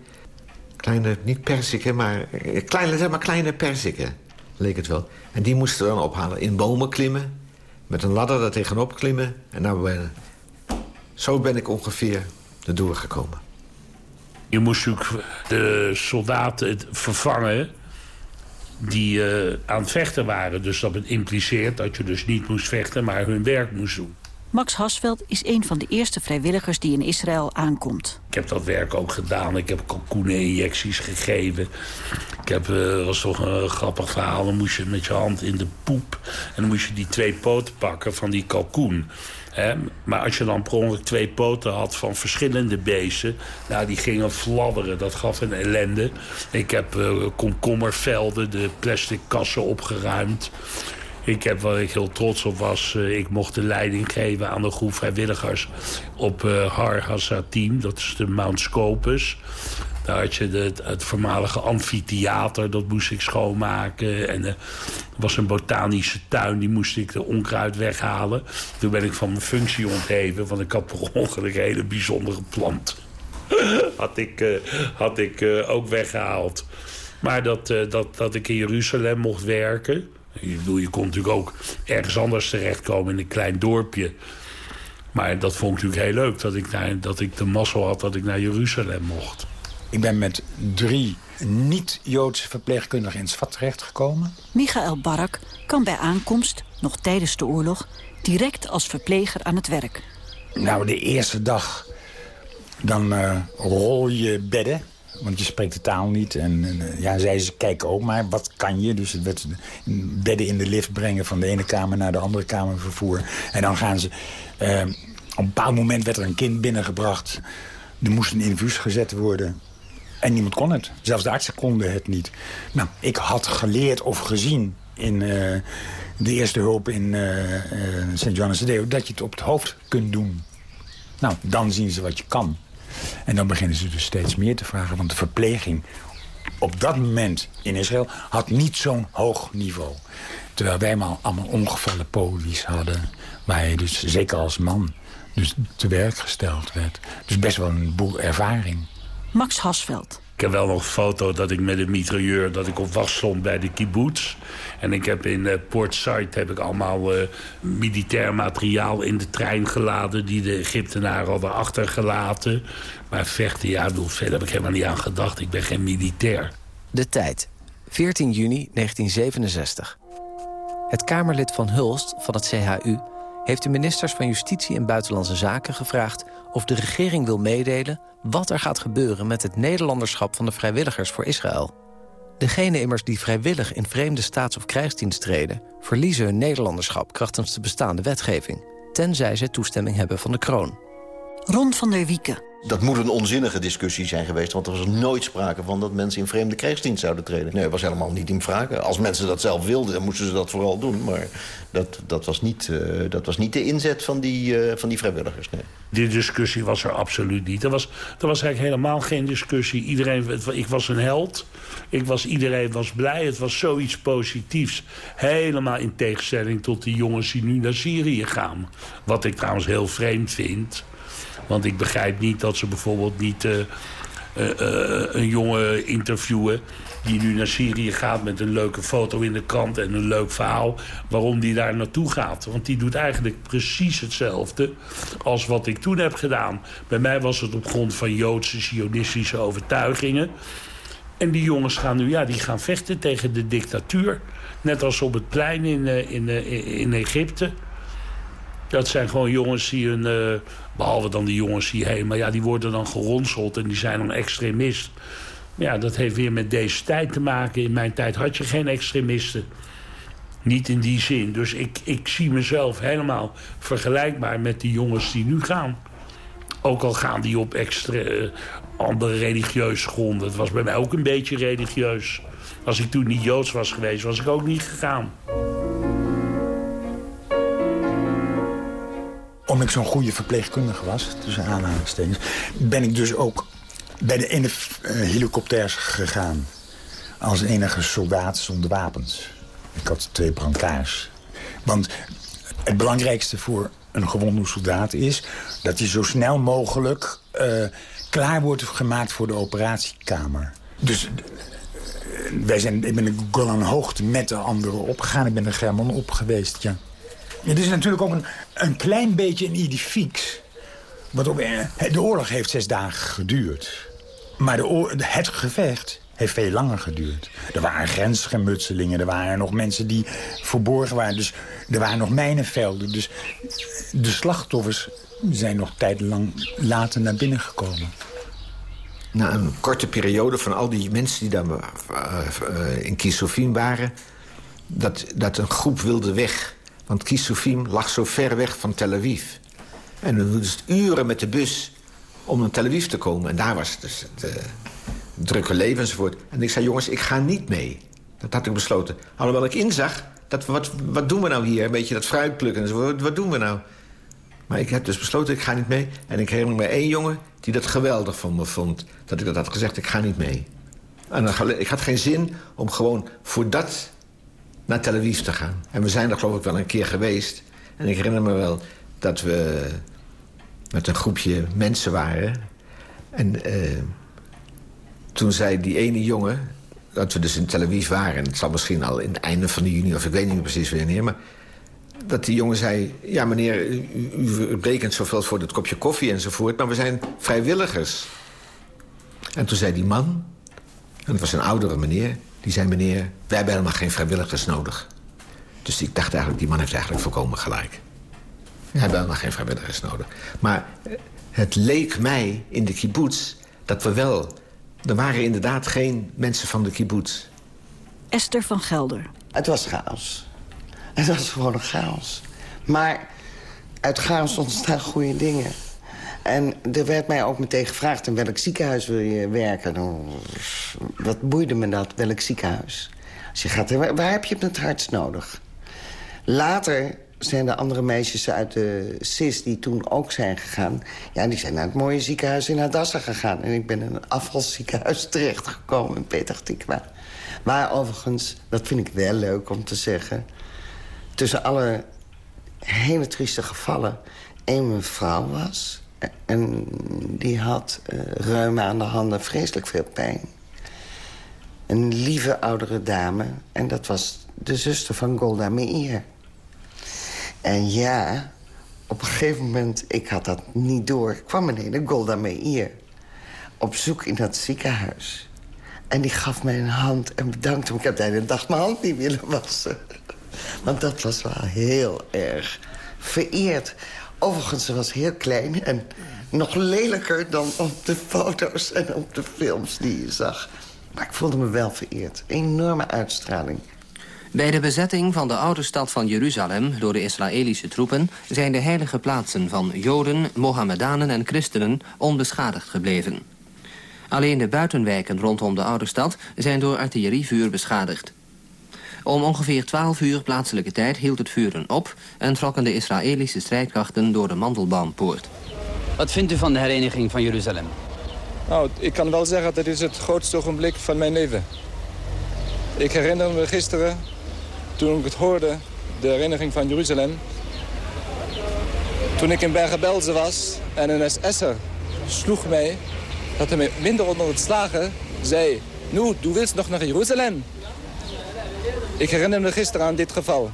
Kleine, niet perziken, maar kleine, zeg maar kleine perziken, leek het wel. En die moesten we dan ophalen. In bomen klimmen, met een ladder daar tegenop klimmen. En nou zo ben ik ongeveer erdoor gekomen. Je moest natuurlijk de soldaten vervangen die uh, aan het vechten waren. Dus dat impliceert dat je dus niet moest vechten, maar hun werk moest doen. Max Hasveld is een van de eerste vrijwilligers die in Israël aankomt. Ik heb dat werk ook gedaan. Ik heb kalkoeneninjecties gegeven. Ik heb, uh, was toch een grappig verhaal. Dan moest je met je hand in de poep... en dan moest je die twee poten pakken van die kalkoen. Maar als je dan per ongeluk twee poten had van verschillende beesten... nou, die gingen fladderen. Dat gaf een ellende. Ik heb uh, komkommervelden, de plastic kassen opgeruimd. Ik heb waar ik heel trots op was. Uh, ik mocht de leiding geven aan de groep vrijwilligers op uh, Har Hassatim. Dat is de Mount Scopus. Daar had je het voormalige amfitheater, dat moest ik schoonmaken. En er was een botanische tuin, die moest ik de onkruid weghalen. Toen ben ik van mijn functie ontheven, want ik had per ongeluk een hele bijzondere plant. had ik, had ik ook weggehaald. Maar dat, dat, dat ik in Jeruzalem mocht werken... Ik bedoel, je kon natuurlijk ook ergens anders terechtkomen in een klein dorpje. Maar dat vond ik natuurlijk heel leuk, dat ik, naar, dat ik de mazzel had dat ik naar Jeruzalem mocht. Ik ben met drie niet-Joodse verpleegkundigen in Svat terechtgekomen. Michael Barak kan bij aankomst, nog tijdens de oorlog... direct als verpleger aan het werk. Nou, de eerste dag, dan uh, rol je bedden want je spreekt de taal niet. En, en ja, zij ze kijken ook maar, wat kan je? Dus het bedden in de lift brengen van de ene kamer naar de andere kamer vervoer. En dan gaan ze... Uh, op een bepaald moment werd er een kind binnengebracht. Er moest een infuus gezet worden. En niemand kon het. Zelfs de artsen konden het niet. Nou, ik had geleerd of gezien in uh, de eerste hulp in uh, uh, St. Johannes de Deo... dat je het op het hoofd kunt doen. Nou, dan zien ze wat je kan. En dan beginnen ze dus steeds meer te vragen. Want de verpleging op dat moment in Israël had niet zo'n hoog niveau. Terwijl wij maar allemaal ongevallen polies hadden. Waar je dus, zeker als man, dus te werk gesteld werd. Dus best wel een boel ervaring. Max Hasveld. Ik heb wel nog een foto dat ik met een mitrailleur dat ik op wacht stond bij de kibbutz. En ik heb in uh, Port Said heb ik allemaal uh, militair materiaal in de trein geladen... die de Egyptenaren hadden achtergelaten. Maar vechten, ja, bedoel, verder heb ik helemaal niet aan gedacht. Ik ben geen militair. De tijd. 14 juni 1967. Het Kamerlid van Hulst van het CHU heeft de ministers van Justitie en Buitenlandse Zaken gevraagd... of de regering wil meedelen wat er gaat gebeuren... met het Nederlanderschap van de vrijwilligers voor Israël. Degenen immers die vrijwillig in vreemde staats- of krijgsdienst treden... verliezen hun Nederlanderschap krachtens de bestaande wetgeving... tenzij ze toestemming hebben van de kroon. Rond van der Wieken. Dat moet een onzinnige discussie zijn geweest... want er was nooit sprake van dat mensen in vreemde krijgsdienst zouden treden. Nee, dat was helemaal niet in vraag. Als mensen dat zelf wilden, dan moesten ze dat vooral doen. Maar dat, dat, was, niet, uh, dat was niet de inzet van die, uh, van die vrijwilligers. Nee. Die discussie was er absoluut niet. Er was, er was eigenlijk helemaal geen discussie. Iedereen, ik was een held. Ik was, iedereen was blij. Het was zoiets positiefs. Helemaal in tegenstelling tot die jongens die nu naar Syrië gaan. Wat ik trouwens heel vreemd vind... Want ik begrijp niet dat ze bijvoorbeeld niet uh, uh, een jongen interviewen die nu naar Syrië gaat met een leuke foto in de krant en een leuk verhaal waarom die daar naartoe gaat. Want die doet eigenlijk precies hetzelfde als wat ik toen heb gedaan. Bij mij was het op grond van Joodse, Zionistische overtuigingen. En die jongens gaan nu, ja, die gaan vechten tegen de dictatuur. Net als op het plein in, in, in Egypte. Dat zijn gewoon jongens die een... Behalve dan die jongens hierheen. Maar ja, die worden dan geronseld en die zijn dan extremist. Ja, dat heeft weer met deze tijd te maken. In mijn tijd had je geen extremisten. Niet in die zin. Dus ik, ik zie mezelf helemaal vergelijkbaar met die jongens die nu gaan. Ook al gaan die op extra, uh, andere religieuze gronden. Het was bij mij ook een beetje religieus. Als ik toen niet Joods was geweest, was ik ook niet gegaan. Omdat ik zo'n goede verpleegkundige was, tussen aanhalingstekens... ben ik dus ook bij de ene uh, helikopters gegaan. Als enige soldaat zonder wapens. Ik had twee brancards. Want het belangrijkste voor een gewonde soldaat is... dat hij zo snel mogelijk uh, klaar wordt gemaakt voor de operatiekamer. Dus wij zijn, ik ben de Golan Hoogte met de anderen opgegaan. Ik ben er German op geweest, ja. Het is natuurlijk ook een, een klein beetje een idifix. Want ook, de oorlog heeft zes dagen geduurd. Maar de het gevecht heeft veel langer geduurd. Er waren grensgemutselingen, er waren nog mensen die verborgen waren. Dus er waren nog mijnenvelden. Dus de slachtoffers zijn nog tijdenlang later naar binnen gekomen. Na een korte periode van al die mensen die daar uh, in Kisofim waren... Dat, dat een groep wilde weg. Want Kisofim lag zo ver weg van Tel Aviv. En dan dus uren met de bus om naar Tel Aviv te komen. En daar was dus de drukke leven enzovoort. En ik zei, jongens, ik ga niet mee. Dat had ik besloten. Alhoewel ik inzag, dat, wat, wat doen we nou hier? Een beetje dat fruit plukken enzovoort. Wat doen we nou? Maar ik heb dus besloten, ik ga niet mee. En ik herinner me één jongen die dat geweldig van me vond. Dat ik dat had gezegd, ik ga niet mee. En dan, ik had geen zin om gewoon voor dat naar Tel Aviv te gaan. En we zijn er geloof ik wel een keer geweest. En ik herinner me wel dat we met een groepje mensen waren. En uh, toen zei die ene jongen... dat we dus in Tel Aviv waren... en het zal misschien al in het einde van de juni... of ik weet niet precies wanneer... maar dat die jongen zei... ja meneer, u, u rekent zoveel voor dat kopje koffie enzovoort... maar we zijn vrijwilligers. En toen zei die man... en het was een oudere meneer... die zei meneer, wij hebben helemaal geen vrijwilligers nodig. Dus ik dacht eigenlijk, die man heeft eigenlijk volkomen gelijk. We hebben helemaal geen vrijwilligers nodig. Maar het leek mij in de kibbutz dat we wel... Er waren inderdaad geen mensen van de kibbutz. Esther van Gelder. Het was chaos. Het was gewoon een chaos. Maar uit chaos ontstaan goede dingen. En er werd mij ook meteen gevraagd... in welk ziekenhuis wil je werken? Nou, wat boeide me dat, welk ziekenhuis? Als je gaat, waar, heb je het hardst nodig? Later zijn de andere meisjes uit de CIS die toen ook zijn gegaan... ja, die zijn naar het mooie ziekenhuis in Hadassa gegaan. En ik ben in een afvalziekenhuis terechtgekomen in Petah Tikva. Waar overigens, dat vind ik wel leuk om te zeggen... tussen alle hele trieste gevallen één mevrouw was... en die had uh, reuma aan de handen, vreselijk veel pijn. Een lieve oudere dame, en dat was de zuster van Golda Meir... En ja, op een gegeven moment, ik had dat niet door... kwam een Golda Meir op zoek in dat ziekenhuis. En die gaf mij een hand en bedankte me. Ik heb de hele dag mijn hand niet willen wassen. Want dat was wel heel erg vereerd. Overigens, ze was heel klein en nog lelijker dan op de foto's en op de films die je zag. Maar ik voelde me wel vereerd. Enorme uitstraling. Bij de bezetting van de oude stad van Jeruzalem door de Israëlische troepen... zijn de heilige plaatsen van Joden, Mohammedanen en christenen onbeschadigd gebleven. Alleen de buitenwijken rondom de oude stad zijn door artillerievuur beschadigd. Om ongeveer 12 uur plaatselijke tijd hield het vuren op... en trokken de Israëlische strijdkrachten door de Mandelbaumpoort. Wat vindt u van de hereniging van Jeruzalem? Nou, ik kan wel zeggen dat dit is het grootste ogenblik van mijn leven. Ik herinner me gisteren toen ik het hoorde, de herinnering van Jeruzalem. Toen ik in Bergen-Belsen was en een SS'er sloeg mij dat hij me minder onder het slagen zei... Nu, du willst nog naar Jeruzalem. Ik herinner me gisteren aan dit geval.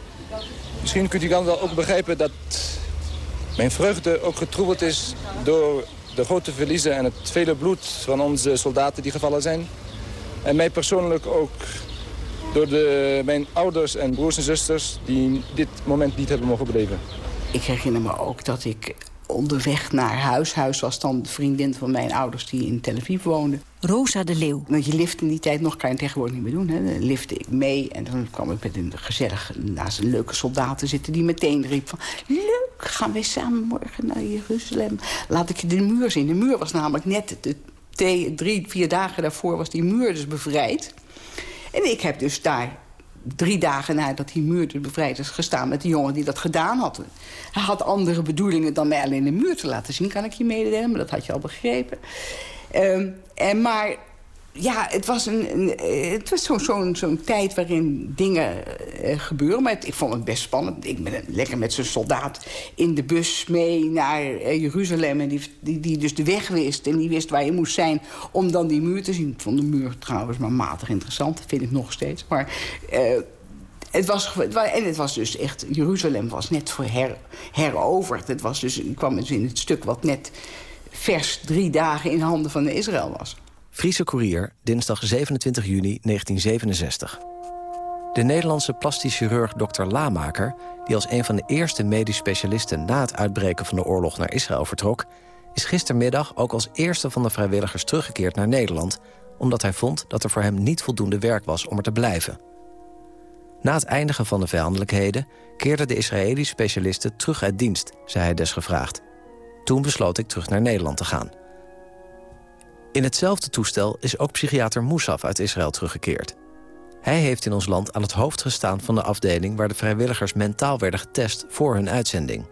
Misschien kunt u dan wel ook begrijpen dat mijn vreugde ook getroebeld is... door de grote verliezen en het vele bloed van onze soldaten die gevallen zijn. En mij persoonlijk ook door de, mijn ouders en broers en zusters... die dit moment niet hebben mogen beleven. Ik herinner me ook dat ik onderweg naar huis. Huis was dan de vriendin van mijn ouders die in Tel Aviv woonde. Rosa de Leeuw. Want je lift in die tijd nog, kan je tegenwoordig niet meer doen. Hè. Dan lifte ik mee en dan kwam ik met een gezellig naast een leuke soldaten zitten... die meteen riep van, leuk, gaan wij samen morgen naar Jeruzalem. Laat ik je de muur zien. De muur was namelijk net de twee, drie, vier dagen daarvoor was die muur dus bevrijd. En ik heb dus daar drie dagen nadat die muur bevrijd is gestaan... met de jongen die dat gedaan had. Hij had andere bedoelingen dan mij alleen de muur te laten zien... kan ik je mededelen, maar dat had je al begrepen. Um, en maar ja, het was, een, een het was zo'n zo zo'n tijd waarin dingen uh, gebeuren. Maar ik vond het best spannend. Ik ben lekker met zo'n soldaat in de bus mee naar uh, Jeruzalem. En die, die, die dus de weg wist. En die wist waar je moest zijn om dan die muur te zien. Ik vond de muur trouwens maar matig interessant. Dat vind ik nog steeds. Maar... Het was, en het was dus echt, Jeruzalem was net voor her, heroverd. Het was dus, ik kwam dus in het stuk wat net vers drie dagen in handen van Israël was. Friese Courier, dinsdag 27 juni 1967. De Nederlandse plastisch chirurg Dr. Lamaker... die als een van de eerste medisch specialisten... na het uitbreken van de oorlog naar Israël vertrok... is gistermiddag ook als eerste van de vrijwilligers teruggekeerd naar Nederland... omdat hij vond dat er voor hem niet voldoende werk was om er te blijven. Na het eindigen van de vijandelijkheden... keerden de Israëlische specialisten terug uit dienst, zei hij desgevraagd. Toen besloot ik terug naar Nederland te gaan. In hetzelfde toestel is ook psychiater Moussaf uit Israël teruggekeerd. Hij heeft in ons land aan het hoofd gestaan van de afdeling... waar de vrijwilligers mentaal werden getest voor hun uitzending.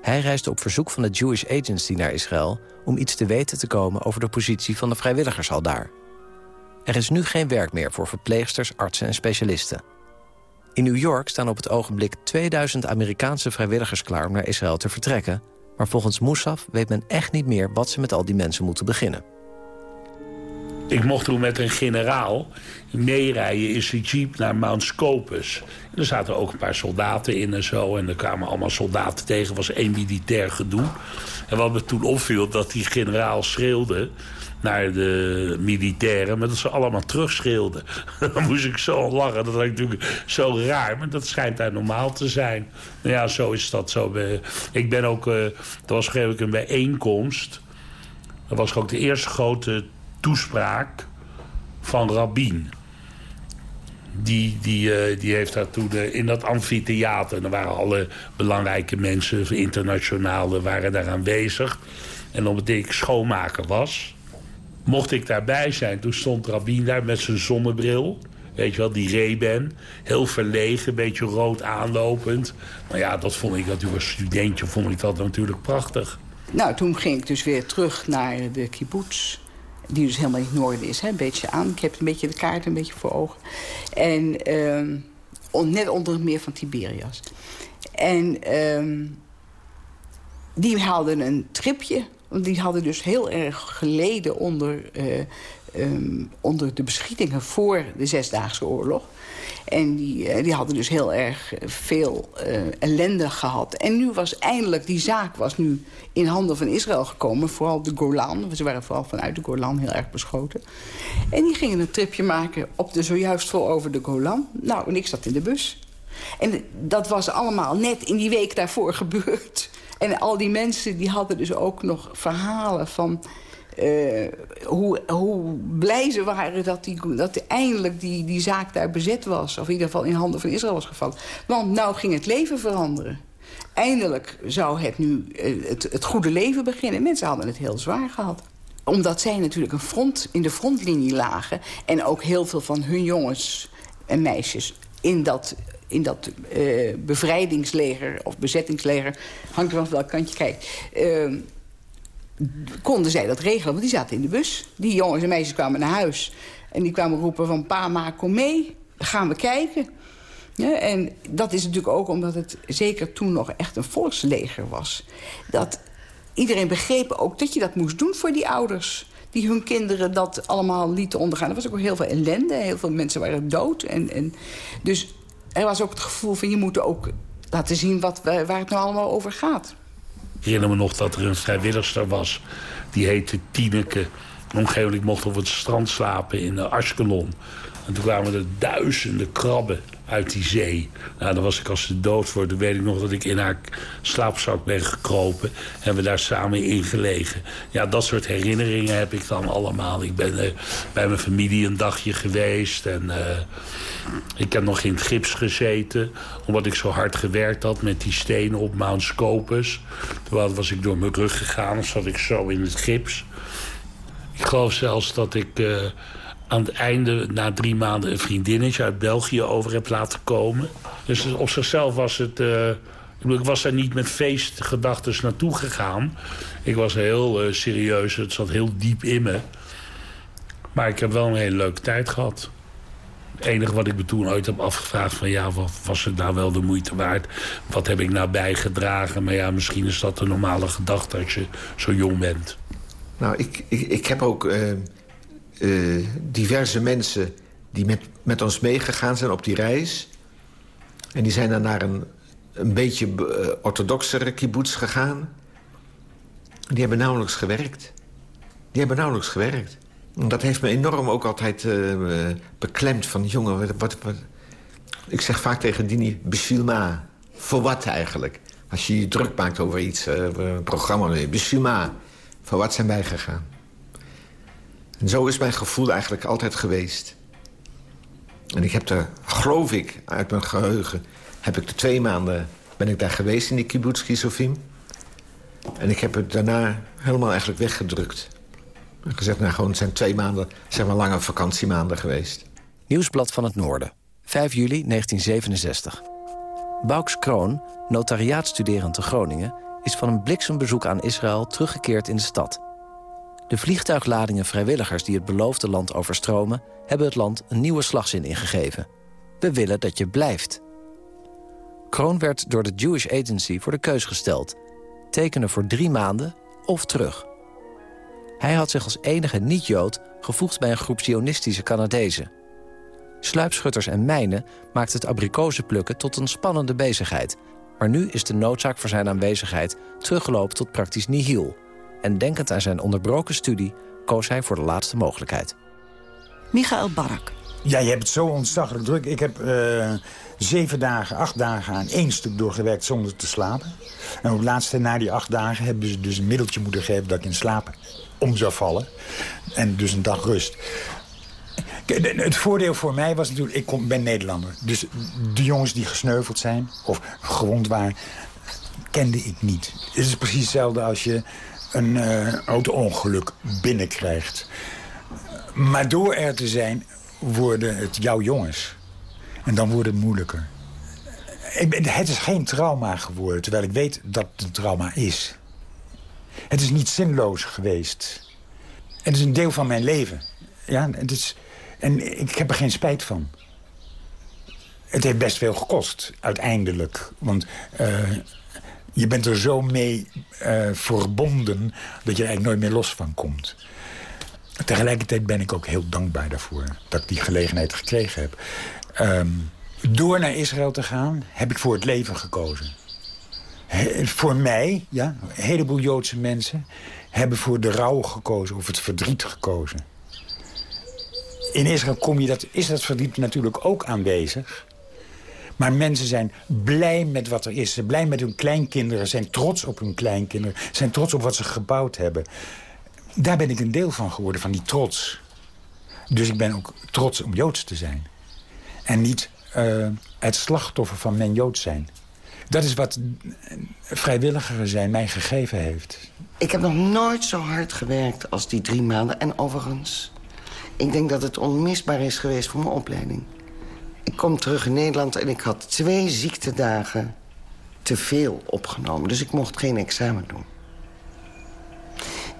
Hij reisde op verzoek van de Jewish Agency naar Israël... om iets te weten te komen over de positie van de vrijwilligers al daar. Er is nu geen werk meer voor verpleegsters, artsen en specialisten. In New York staan op het ogenblik 2000 Amerikaanse vrijwilligers klaar... om naar Israël te vertrekken... maar volgens Moussaf weet men echt niet meer... wat ze met al die mensen moeten beginnen. Ik mocht toen met een generaal meerijden in zijn jeep naar Mount Scopus. En er zaten ook een paar soldaten in en zo. En er kwamen allemaal soldaten tegen. was één militair gedoe. En wat me toen opviel, dat die generaal schreeuwde naar de militairen... maar dat ze allemaal terugschreeuwden. Dan moest ik zo lachen. Dat was natuurlijk zo raar, maar dat schijnt daar normaal te zijn. Nou ja, zo is dat zo. Ik ben ook... Uh, er was gegeven een bijeenkomst... Dat was ook de eerste grote toespraak van Rabin. Die, die, uh, die heeft daar toen in dat amfitheater... en er waren alle belangrijke mensen, internationale, waren daar aanwezig. En omdat ik schoonmaker was, mocht ik daarbij zijn. Toen stond Rabin daar met zijn zonnebril... Weet je wel, die Reben. Heel verlegen, een beetje rood aanlopend. Maar ja, dat vond ik natuurlijk als studentje vond ik dat natuurlijk prachtig. Nou, toen ging ik dus weer terug naar de kibbutz die dus helemaal niet noorden is. Hè? Een beetje aan. Ik heb een beetje de kaart een beetje voor ogen. En um, net onder het meer van Tiberias. En um, die haalden een tripje. Want die hadden dus heel erg geleden onder, uh, um, onder de beschietingen voor de Zesdaagse Oorlog. En die, uh, die hadden dus heel erg veel uh, ellende gehad. En nu was eindelijk, die zaak was nu in handen van Israël gekomen. Vooral de Golan. Ze waren vooral vanuit de Golan heel erg beschoten. En die gingen een tripje maken op de zojuist vol over de Golan. Nou, en ik zat in de bus. En dat was allemaal net in die week daarvoor gebeurd. En al die mensen die hadden dus ook nog verhalen van... Uh, hoe, hoe blij ze waren dat, die, dat eindelijk die, die zaak daar bezet was. Of in ieder geval in handen van Israël was gevallen. Want nou ging het leven veranderen. Eindelijk zou het nu uh, het, het goede leven beginnen. Mensen hadden het heel zwaar gehad omdat zij natuurlijk een front, in de frontlinie lagen... en ook heel veel van hun jongens en meisjes in dat, in dat uh, bevrijdingsleger of bezettingsleger... hangt er van welk kant je kijkt... Uh, konden zij dat regelen, want die zaten in de bus. Die jongens en meisjes kwamen naar huis. En die kwamen roepen van pa, ma, kom mee. Gaan we kijken. En dat is natuurlijk ook omdat het zeker toen nog echt een volksleger was. Dat iedereen begreep ook dat je dat moest doen voor die ouders. die hun kinderen dat allemaal lieten ondergaan. Er was ook heel veel ellende, heel veel mensen waren dood. En, en, dus er was ook het gevoel van je moet ook laten zien wat, waar het nou allemaal over gaat. Ik herinner me nog dat er een vrijwilligster was. Die heette Tineke. Omgeving mocht op het strand slapen in Askelon. En toen kwamen er duizenden krabben uit die zee. Nou, dan was ik als ze dood voor. Toen weet ik nog dat ik in haar slaapzak ben gekropen. En we daar samen in gelegen. Ja, dat soort herinneringen heb ik dan allemaal. Ik ben uh, bij mijn familie een dagje geweest. En uh, ik heb nog in het gips gezeten. Omdat ik zo hard gewerkt had met die stenen op Mount Scopus. Toen was ik door mijn rug gegaan. Dan zat ik zo in het gips. Ik geloof zelfs dat ik... Uh, aan het einde, na drie maanden, een vriendinnetje uit België over heb laten komen. Dus op zichzelf was het... Uh, ik, was daar niet met feestgedachten naartoe gegaan. Ik was heel uh, serieus, het zat heel diep in me. Maar ik heb wel een hele leuke tijd gehad. Het enige wat ik me toen ooit heb afgevraagd... van ja, wat was het nou wel de moeite waard? Wat heb ik nou bijgedragen? Maar ja, misschien is dat de normale gedachte als je zo jong bent. Nou, ik, ik, ik heb ook... Uh uh, diverse mensen die met, met ons meegegaan zijn op die reis. En die zijn dan naar een, een beetje uh, orthodoxere kibbutz gegaan. Die hebben nauwelijks gewerkt. Die hebben nauwelijks gewerkt. Dat heeft me enorm ook altijd uh, beklemd van... jongen, wat, wat, ik zeg vaak tegen Dini, besilma. Voor wat eigenlijk? Als je je druk maakt over iets, een programma, besilma. Voor wat zijn wij gegaan? En zo is mijn gevoel eigenlijk altijd geweest. En ik heb er, geloof ik, uit mijn geheugen... heb ik de twee maanden ben ik daar geweest in die kibbutz Kisofim. En ik heb het daarna helemaal eigenlijk weggedrukt. Gezegd, nou gewoon, het zijn twee maanden, zeg maar lange vakantiemaanden geweest. Nieuwsblad van het Noorden, 5 juli 1967. Bauks Kroon, notariaatstuderend te Groningen... is van een bliksembezoek aan Israël teruggekeerd in de stad... De vliegtuigladingen vrijwilligers die het beloofde land overstromen... hebben het land een nieuwe slagzin ingegeven. We willen dat je blijft. Kroon werd door de Jewish Agency voor de keus gesteld. Tekenen voor drie maanden of terug. Hij had zich als enige niet-Jood gevoegd bij een groep Zionistische Canadezen. Sluipschutters en mijnen maakten het abrikozenplukken tot een spannende bezigheid. Maar nu is de noodzaak voor zijn aanwezigheid teruggelopen tot praktisch nihil en denkend aan zijn onderbroken studie koos hij voor de laatste mogelijkheid. Michael Barak. Ja, je hebt het zo ontzaglijk druk. Ik heb uh, zeven dagen, acht dagen aan één stuk doorgewerkt zonder te slapen. En op het laatste, na die acht dagen, hebben ze dus een middeltje moeten geven... dat ik in slaap om zou vallen. En dus een dag rust. Het voordeel voor mij was natuurlijk, ik kom, ben Nederlander. Dus de jongens die gesneuveld zijn of gewond waren, kende ik niet. Het is precies hetzelfde als je een uh, auto-ongeluk binnenkrijgt. Maar door er te zijn, worden het jouw jongens. En dan wordt het moeilijker. Het is geen trauma geworden, terwijl ik weet dat het een trauma is. Het is niet zinloos geweest. Het is een deel van mijn leven. Ja, het is, en ik heb er geen spijt van. Het heeft best veel gekost, uiteindelijk. Want uh, je bent er zo mee uh, verbonden dat je er eigenlijk nooit meer los van komt. Tegelijkertijd ben ik ook heel dankbaar daarvoor dat ik die gelegenheid gekregen heb. Um, door naar Israël te gaan heb ik voor het leven gekozen. Voor mij, ja, een heleboel Joodse mensen hebben voor de rouw gekozen of het verdriet gekozen. In Israël kom je dat, is dat verdriet natuurlijk ook aanwezig. Maar mensen zijn blij met wat er is. Ze blij met hun kleinkinderen, zijn trots op hun kleinkinderen... zijn trots op wat ze gebouwd hebben. Daar ben ik een deel van geworden, van die trots. Dus ik ben ook trots om Joods te zijn. En niet uh, het slachtoffer van mijn Joods zijn. Dat is wat vrijwilliger zijn mij gegeven heeft. Ik heb nog nooit zo hard gewerkt als die drie maanden. En overigens, ik denk dat het onmisbaar is geweest voor mijn opleiding. Ik kom terug in Nederland en ik had twee ziektedagen te veel opgenomen. Dus ik mocht geen examen doen.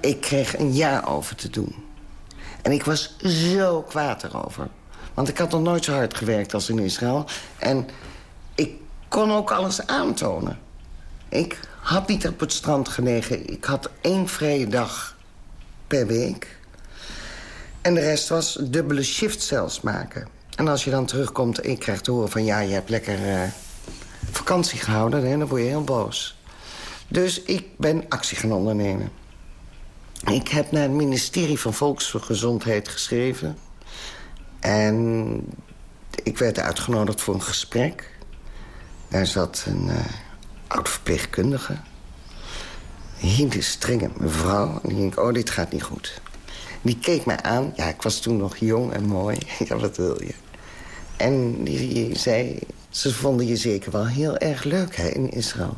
Ik kreeg een jaar over te doen. En ik was zo kwaad erover. Want ik had nog nooit zo hard gewerkt als in Israël. En ik kon ook alles aantonen. Ik had niet op het strand gelegen. Ik had één vrije dag per week. En de rest was dubbele shift zelfs maken. En als je dan terugkomt en je krijgt te horen van... ja, je hebt lekker uh, vakantie gehouden, hè, dan word je heel boos. Dus ik ben actie gaan ondernemen. Ik heb naar het ministerie van Volksgezondheid geschreven. En ik werd uitgenodigd voor een gesprek. Daar zat een uh, oud-verpleegkundige. Hele strenge mevrouw. En die denk oh, dit gaat niet goed. Die keek mij aan. Ja, ik was toen nog jong en mooi. ja, wat wil je? En die zei, ze vonden je zeker wel heel erg leuk hè, in Israël.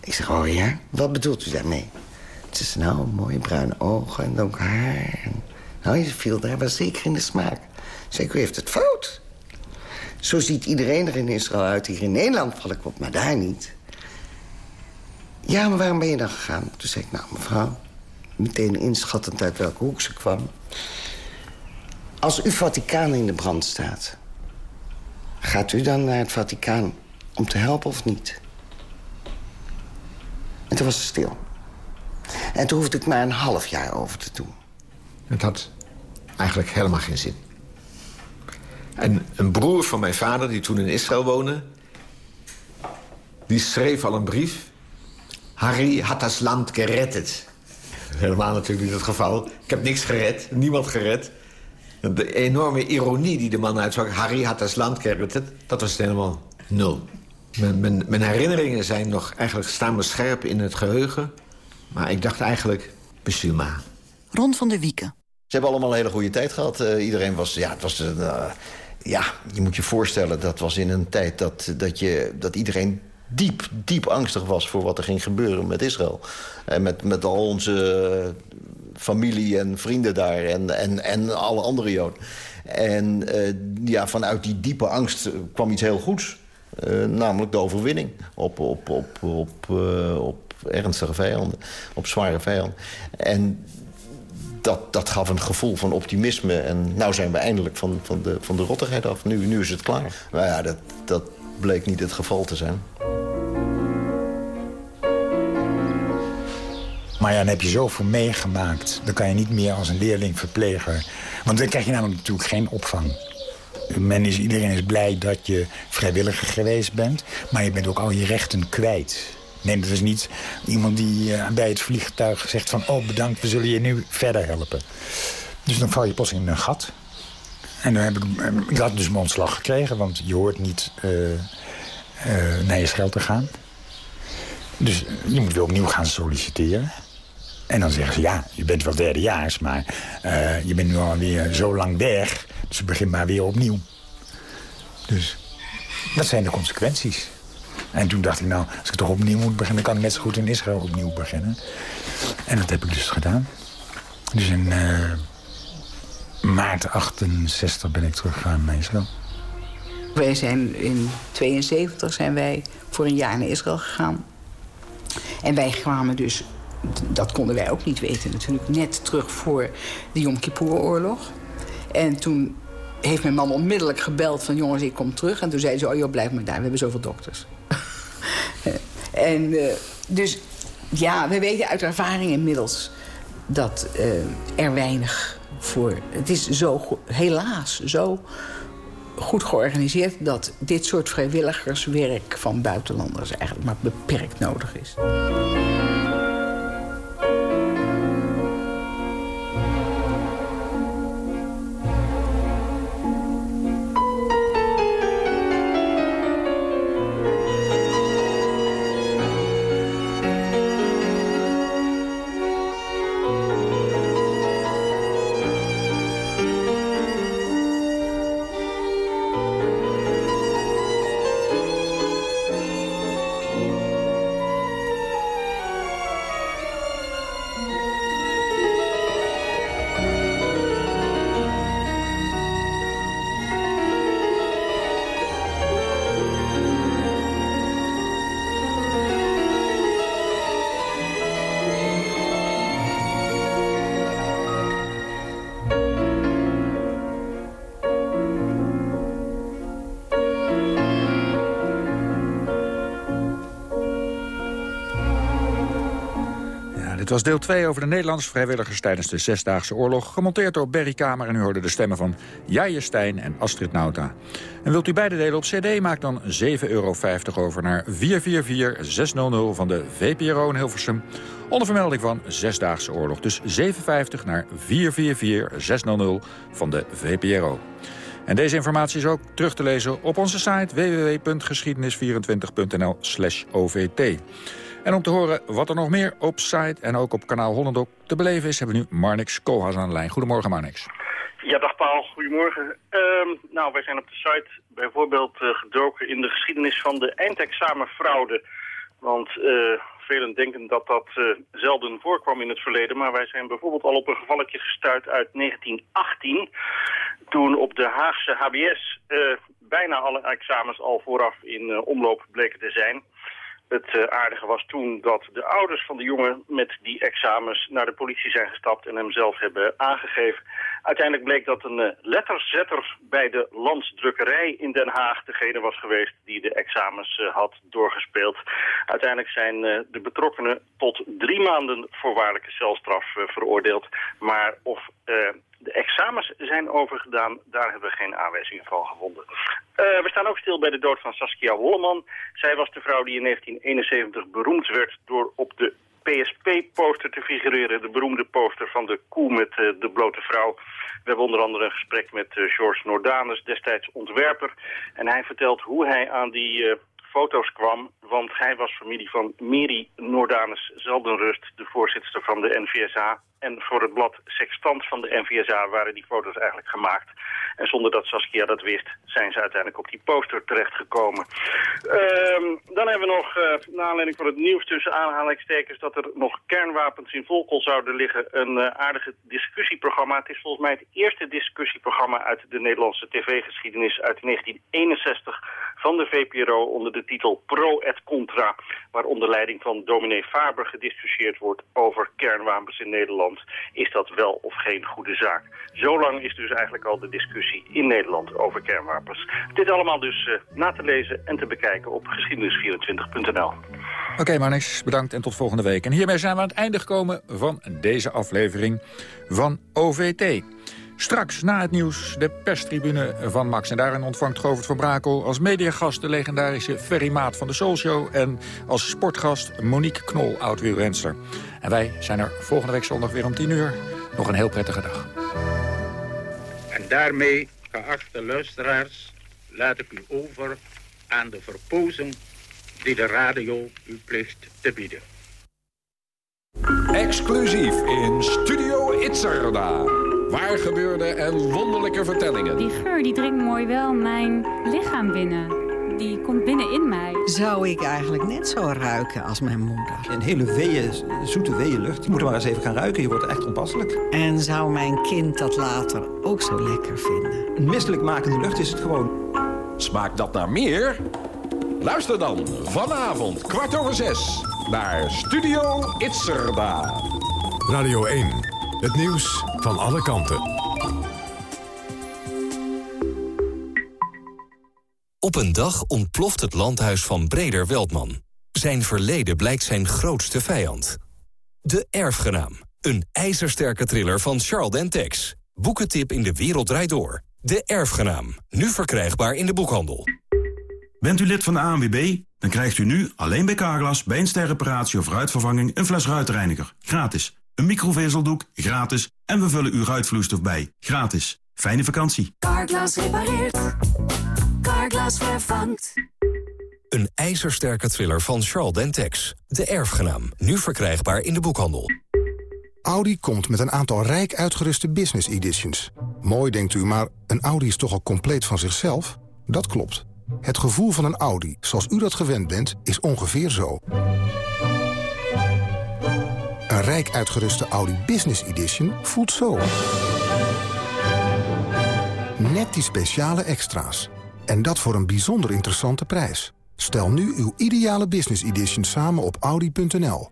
Ik zeg, oh ja? Wat bedoelt u daarmee? Ze zei, nou, mooie bruine ogen en donker haar. Nou, je viel daar wel zeker in de smaak. Zeg, u heeft het fout. Zo ziet iedereen er in Israël uit. Hier in Nederland val ik op, maar daar niet. Ja, maar waarom ben je dan gegaan? Toen zei ik, nou, mevrouw, meteen inschattend uit welke hoek ze kwam. Als uw Vaticaan in de brand staat... gaat u dan naar het Vaticaan om te helpen of niet? En toen was ze stil. En toen hoefde ik maar een half jaar over te doen. Het had eigenlijk helemaal geen zin. En een broer van mijn vader, die toen in Israël woonde... die schreef al een brief. Harry had das land gerettet. Helemaal natuurlijk niet het geval. Ik heb niks gered, niemand gered. De enorme ironie die de man uitsprak... Harry had das land dat was helemaal nul. Mijn, mijn, mijn, herinneringen zijn nog eigenlijk staan scherp in het geheugen. Maar ik dacht eigenlijk, Besuma. Ron van der Wieken. Ze hebben allemaal een hele goede tijd gehad. Uh, iedereen was, ja, het was... Uh, ja, je moet je voorstellen, dat was in een tijd dat, dat, je, dat iedereen diep, diep angstig was voor wat er ging gebeuren met Israël. En met, met al onze familie en vrienden daar en, en, en alle andere Joden. En uh, ja, vanuit die diepe angst kwam iets heel goeds. Uh, namelijk de overwinning op, op, op, op, uh, op ernstige vijanden, op zware vijanden. En dat, dat gaf een gevoel van optimisme. En nou zijn we eindelijk van, van, de, van de rottigheid af. Nu, nu is het klaar. Maar ja, dat, dat bleek niet het geval te zijn. Maar ja, dan heb je zoveel meegemaakt. Dan kan je niet meer als een leerling verpleger. Want dan krijg je namelijk natuurlijk geen opvang. Iedereen is blij dat je vrijwilliger geweest bent. Maar je bent ook al je rechten kwijt. Nee, dat is niet iemand die uh, bij het vliegtuig zegt van... oh, bedankt, we zullen je nu verder helpen. Dus dan val je pas in een gat. En dan heb ik, ik had dus mijn ontslag gekregen... want je hoort niet uh, naar je schel te gaan. Dus je moet weer opnieuw gaan solliciteren. En dan zeggen ze, ja, je bent wel derdejaars... maar je bent nu alweer zo lang weg... dus begin maar weer opnieuw. Dus dat zijn de consequenties. En toen dacht ik, nou, als ik toch opnieuw moet beginnen... kan ik net zo goed in Israël opnieuw beginnen. En dat heb ik dus gedaan. Dus in uh, maart 68 ben ik teruggegaan naar Israël. Wij zijn in 72 zijn wij voor een jaar naar Israël gegaan. En wij kwamen dus, dat konden wij ook niet weten natuurlijk... net terug voor de Yom Kippur-oorlog. En toen heeft mijn man onmiddellijk gebeld van... jongens, ik kom terug. En toen zei ze, oh joh, blijf maar daar, we hebben zoveel dokters. en uh, dus ja, we weten uit ervaring inmiddels dat uh, er weinig voor... Het is zo, helaas, zo goed georganiseerd... dat dit soort vrijwilligerswerk van buitenlanders eigenlijk maar beperkt nodig is. Was deel 2 over de Nederlandse vrijwilligers tijdens de Zesdaagse Oorlog... gemonteerd door Berry Kamer en u hoorde de stemmen van Jaije Stijn en Astrid Nauta. En wilt u beide delen op cd, maak dan 7,50 euro over naar 444-600 van de VPRO in Hilversum... onder vermelding van Zesdaagse Oorlog. Dus 7,50 naar 444-600 van de VPRO. En deze informatie is ook terug te lezen op onze site www.geschiedenis24.nl OVT. En om te horen wat er nog meer op site en ook op kanaal Hollandok te beleven is... hebben we nu Marnix Koolhaas aan de lijn. Goedemorgen Marnix. Ja, dag Paul. Goedemorgen. Ehm, nou, wij zijn op de site bijvoorbeeld uh, gedoken in de geschiedenis van de eindexamenfraude. Want uh, velen denken dat dat uh, zelden voorkwam in het verleden. Maar wij zijn bijvoorbeeld al op een gevalletje gestuurd uit 1918. Toen op de Haagse HBS bijna alle examens al vooraf in omloop bleken te zijn. Het uh, aardige was toen dat de ouders van de jongen met die examens naar de politie zijn gestapt en hem zelf hebben aangegeven. Uiteindelijk bleek dat een uh, letterzetter bij de landsdrukkerij in Den Haag degene was geweest die de examens uh, had doorgespeeld. Uiteindelijk zijn de betrokkenen tot drie maanden voorwaardelijke celstraf veroordeeld. Maar of de examens zijn overgedaan, daar hebben we geen aanwijzingen van gevonden. Uh, we staan ook stil bij de dood van Saskia Wolleman. Zij was de vrouw die in 1971 beroemd werd door op de PSP-poster te figureren. De beroemde poster van de koe met uh, de blote vrouw. We hebben onder andere een gesprek met uh, George Nordanus, destijds ontwerper. En hij vertelt hoe hij aan die foto's kwam. Want hij was familie van Miri Nordanus Zeldenrust, de voorzitter van de NVSA. En voor het blad Sextant van de NVSA waren die foto's eigenlijk gemaakt. En zonder dat Saskia dat wist, zijn ze uiteindelijk op die poster terechtgekomen. Um, dan hebben we nog, uh, naar aanleiding van het nieuws tussen aanhalingstekens... dat er nog kernwapens in Volkel zouden liggen, een uh, aardige discussieprogramma. Het is volgens mij het eerste discussieprogramma uit de Nederlandse tv-geschiedenis uit 1961 van de VPRO onder de titel Pro et Contra, waar onder leiding van dominee Faber gediscussieerd wordt over kernwapens in Nederland. Is dat wel of geen goede zaak? Zo lang is dus eigenlijk al de discussie in Nederland over kernwapens. Dit allemaal dus uh, na te lezen en te bekijken op geschiedenis24.nl. Oké, okay, Marnix, bedankt en tot volgende week. En hiermee zijn we aan het einde gekomen van deze aflevering van OVT. Straks na het nieuws de perstribune van Max. En daarin ontvangt Govert van Brakel als mediagast... de legendarische Ferry Maat van de Soul Show... en als sportgast Monique Knol, oud-wielrenster. En wij zijn er volgende week zondag weer om 10 uur. Nog een heel prettige dag. En daarmee, geachte luisteraars, laat ik u over aan de verpozen die de radio u plicht te bieden. Exclusief in Studio Itzerda. Waar gebeurde en wonderlijke vertellingen. Die geur die dringt mooi wel mijn lichaam binnen. Die komt binnen in mij. Zou ik eigenlijk net zo ruiken als mijn moeder? Een hele weeën, zoete weeënlucht. Je moet er maar eens even gaan ruiken. Je wordt echt onpasselijk. En zou mijn kind dat later ook zo lekker vinden? Een misselijk makende lucht is het gewoon. Smaakt dat naar meer? Luister dan vanavond kwart over zes naar Studio Itzerda. Radio 1. Het nieuws van alle kanten. Op een dag ontploft het landhuis van Breder Weldman. Zijn verleden blijkt zijn grootste vijand. De Erfgenaam. Een ijzersterke thriller van Charles Dentex. Boekentip in de wereld draait door. De Erfgenaam. Nu verkrijgbaar in de boekhandel. Bent u lid van de ANWB? Dan krijgt u nu alleen bij Carglass bij een sterreparatie of ruitvervanging een fles ruitreiniger. Gratis. Een microvezeldoek. Gratis. En we vullen uw ruitvloeistof bij. Gratis. Fijne vakantie. Carglass repareert. Carglass vervangt. Een ijzersterke thriller van Charles Dentex. De Erfgenaam. Nu verkrijgbaar in de boekhandel. Audi komt met een aantal rijk uitgeruste business editions. Mooi denkt u, maar een Audi is toch al compleet van zichzelf? Dat klopt. Het gevoel van een Audi, zoals u dat gewend bent, is ongeveer zo. Rijk uitgeruste Audi Business Edition voelt zo. Net die speciale extra's. En dat voor een bijzonder interessante prijs. Stel nu uw ideale Business Edition samen op Audi.nl.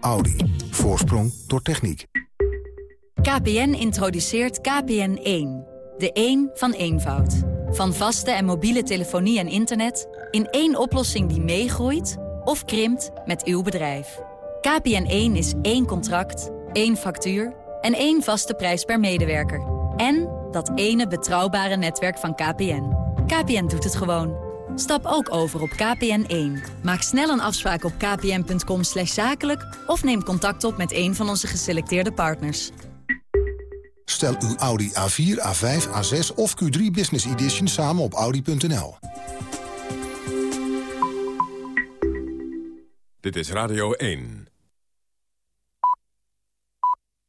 Audi. Voorsprong door techniek. KPN introduceert KPN1. De 1 van eenvoud. Van vaste en mobiele telefonie en internet... in één oplossing die meegroeit of krimpt met uw bedrijf. KPN1 is één contract, één factuur en één vaste prijs per medewerker. En dat ene betrouwbare netwerk van KPN. KPN doet het gewoon. Stap ook over op KPN1. Maak snel een afspraak op kpn.com zakelijk... of neem contact op met een van onze geselecteerde partners. Stel uw Audi A4, A5, A6 of Q3 Business Edition samen op audi.nl. Dit is Radio 1.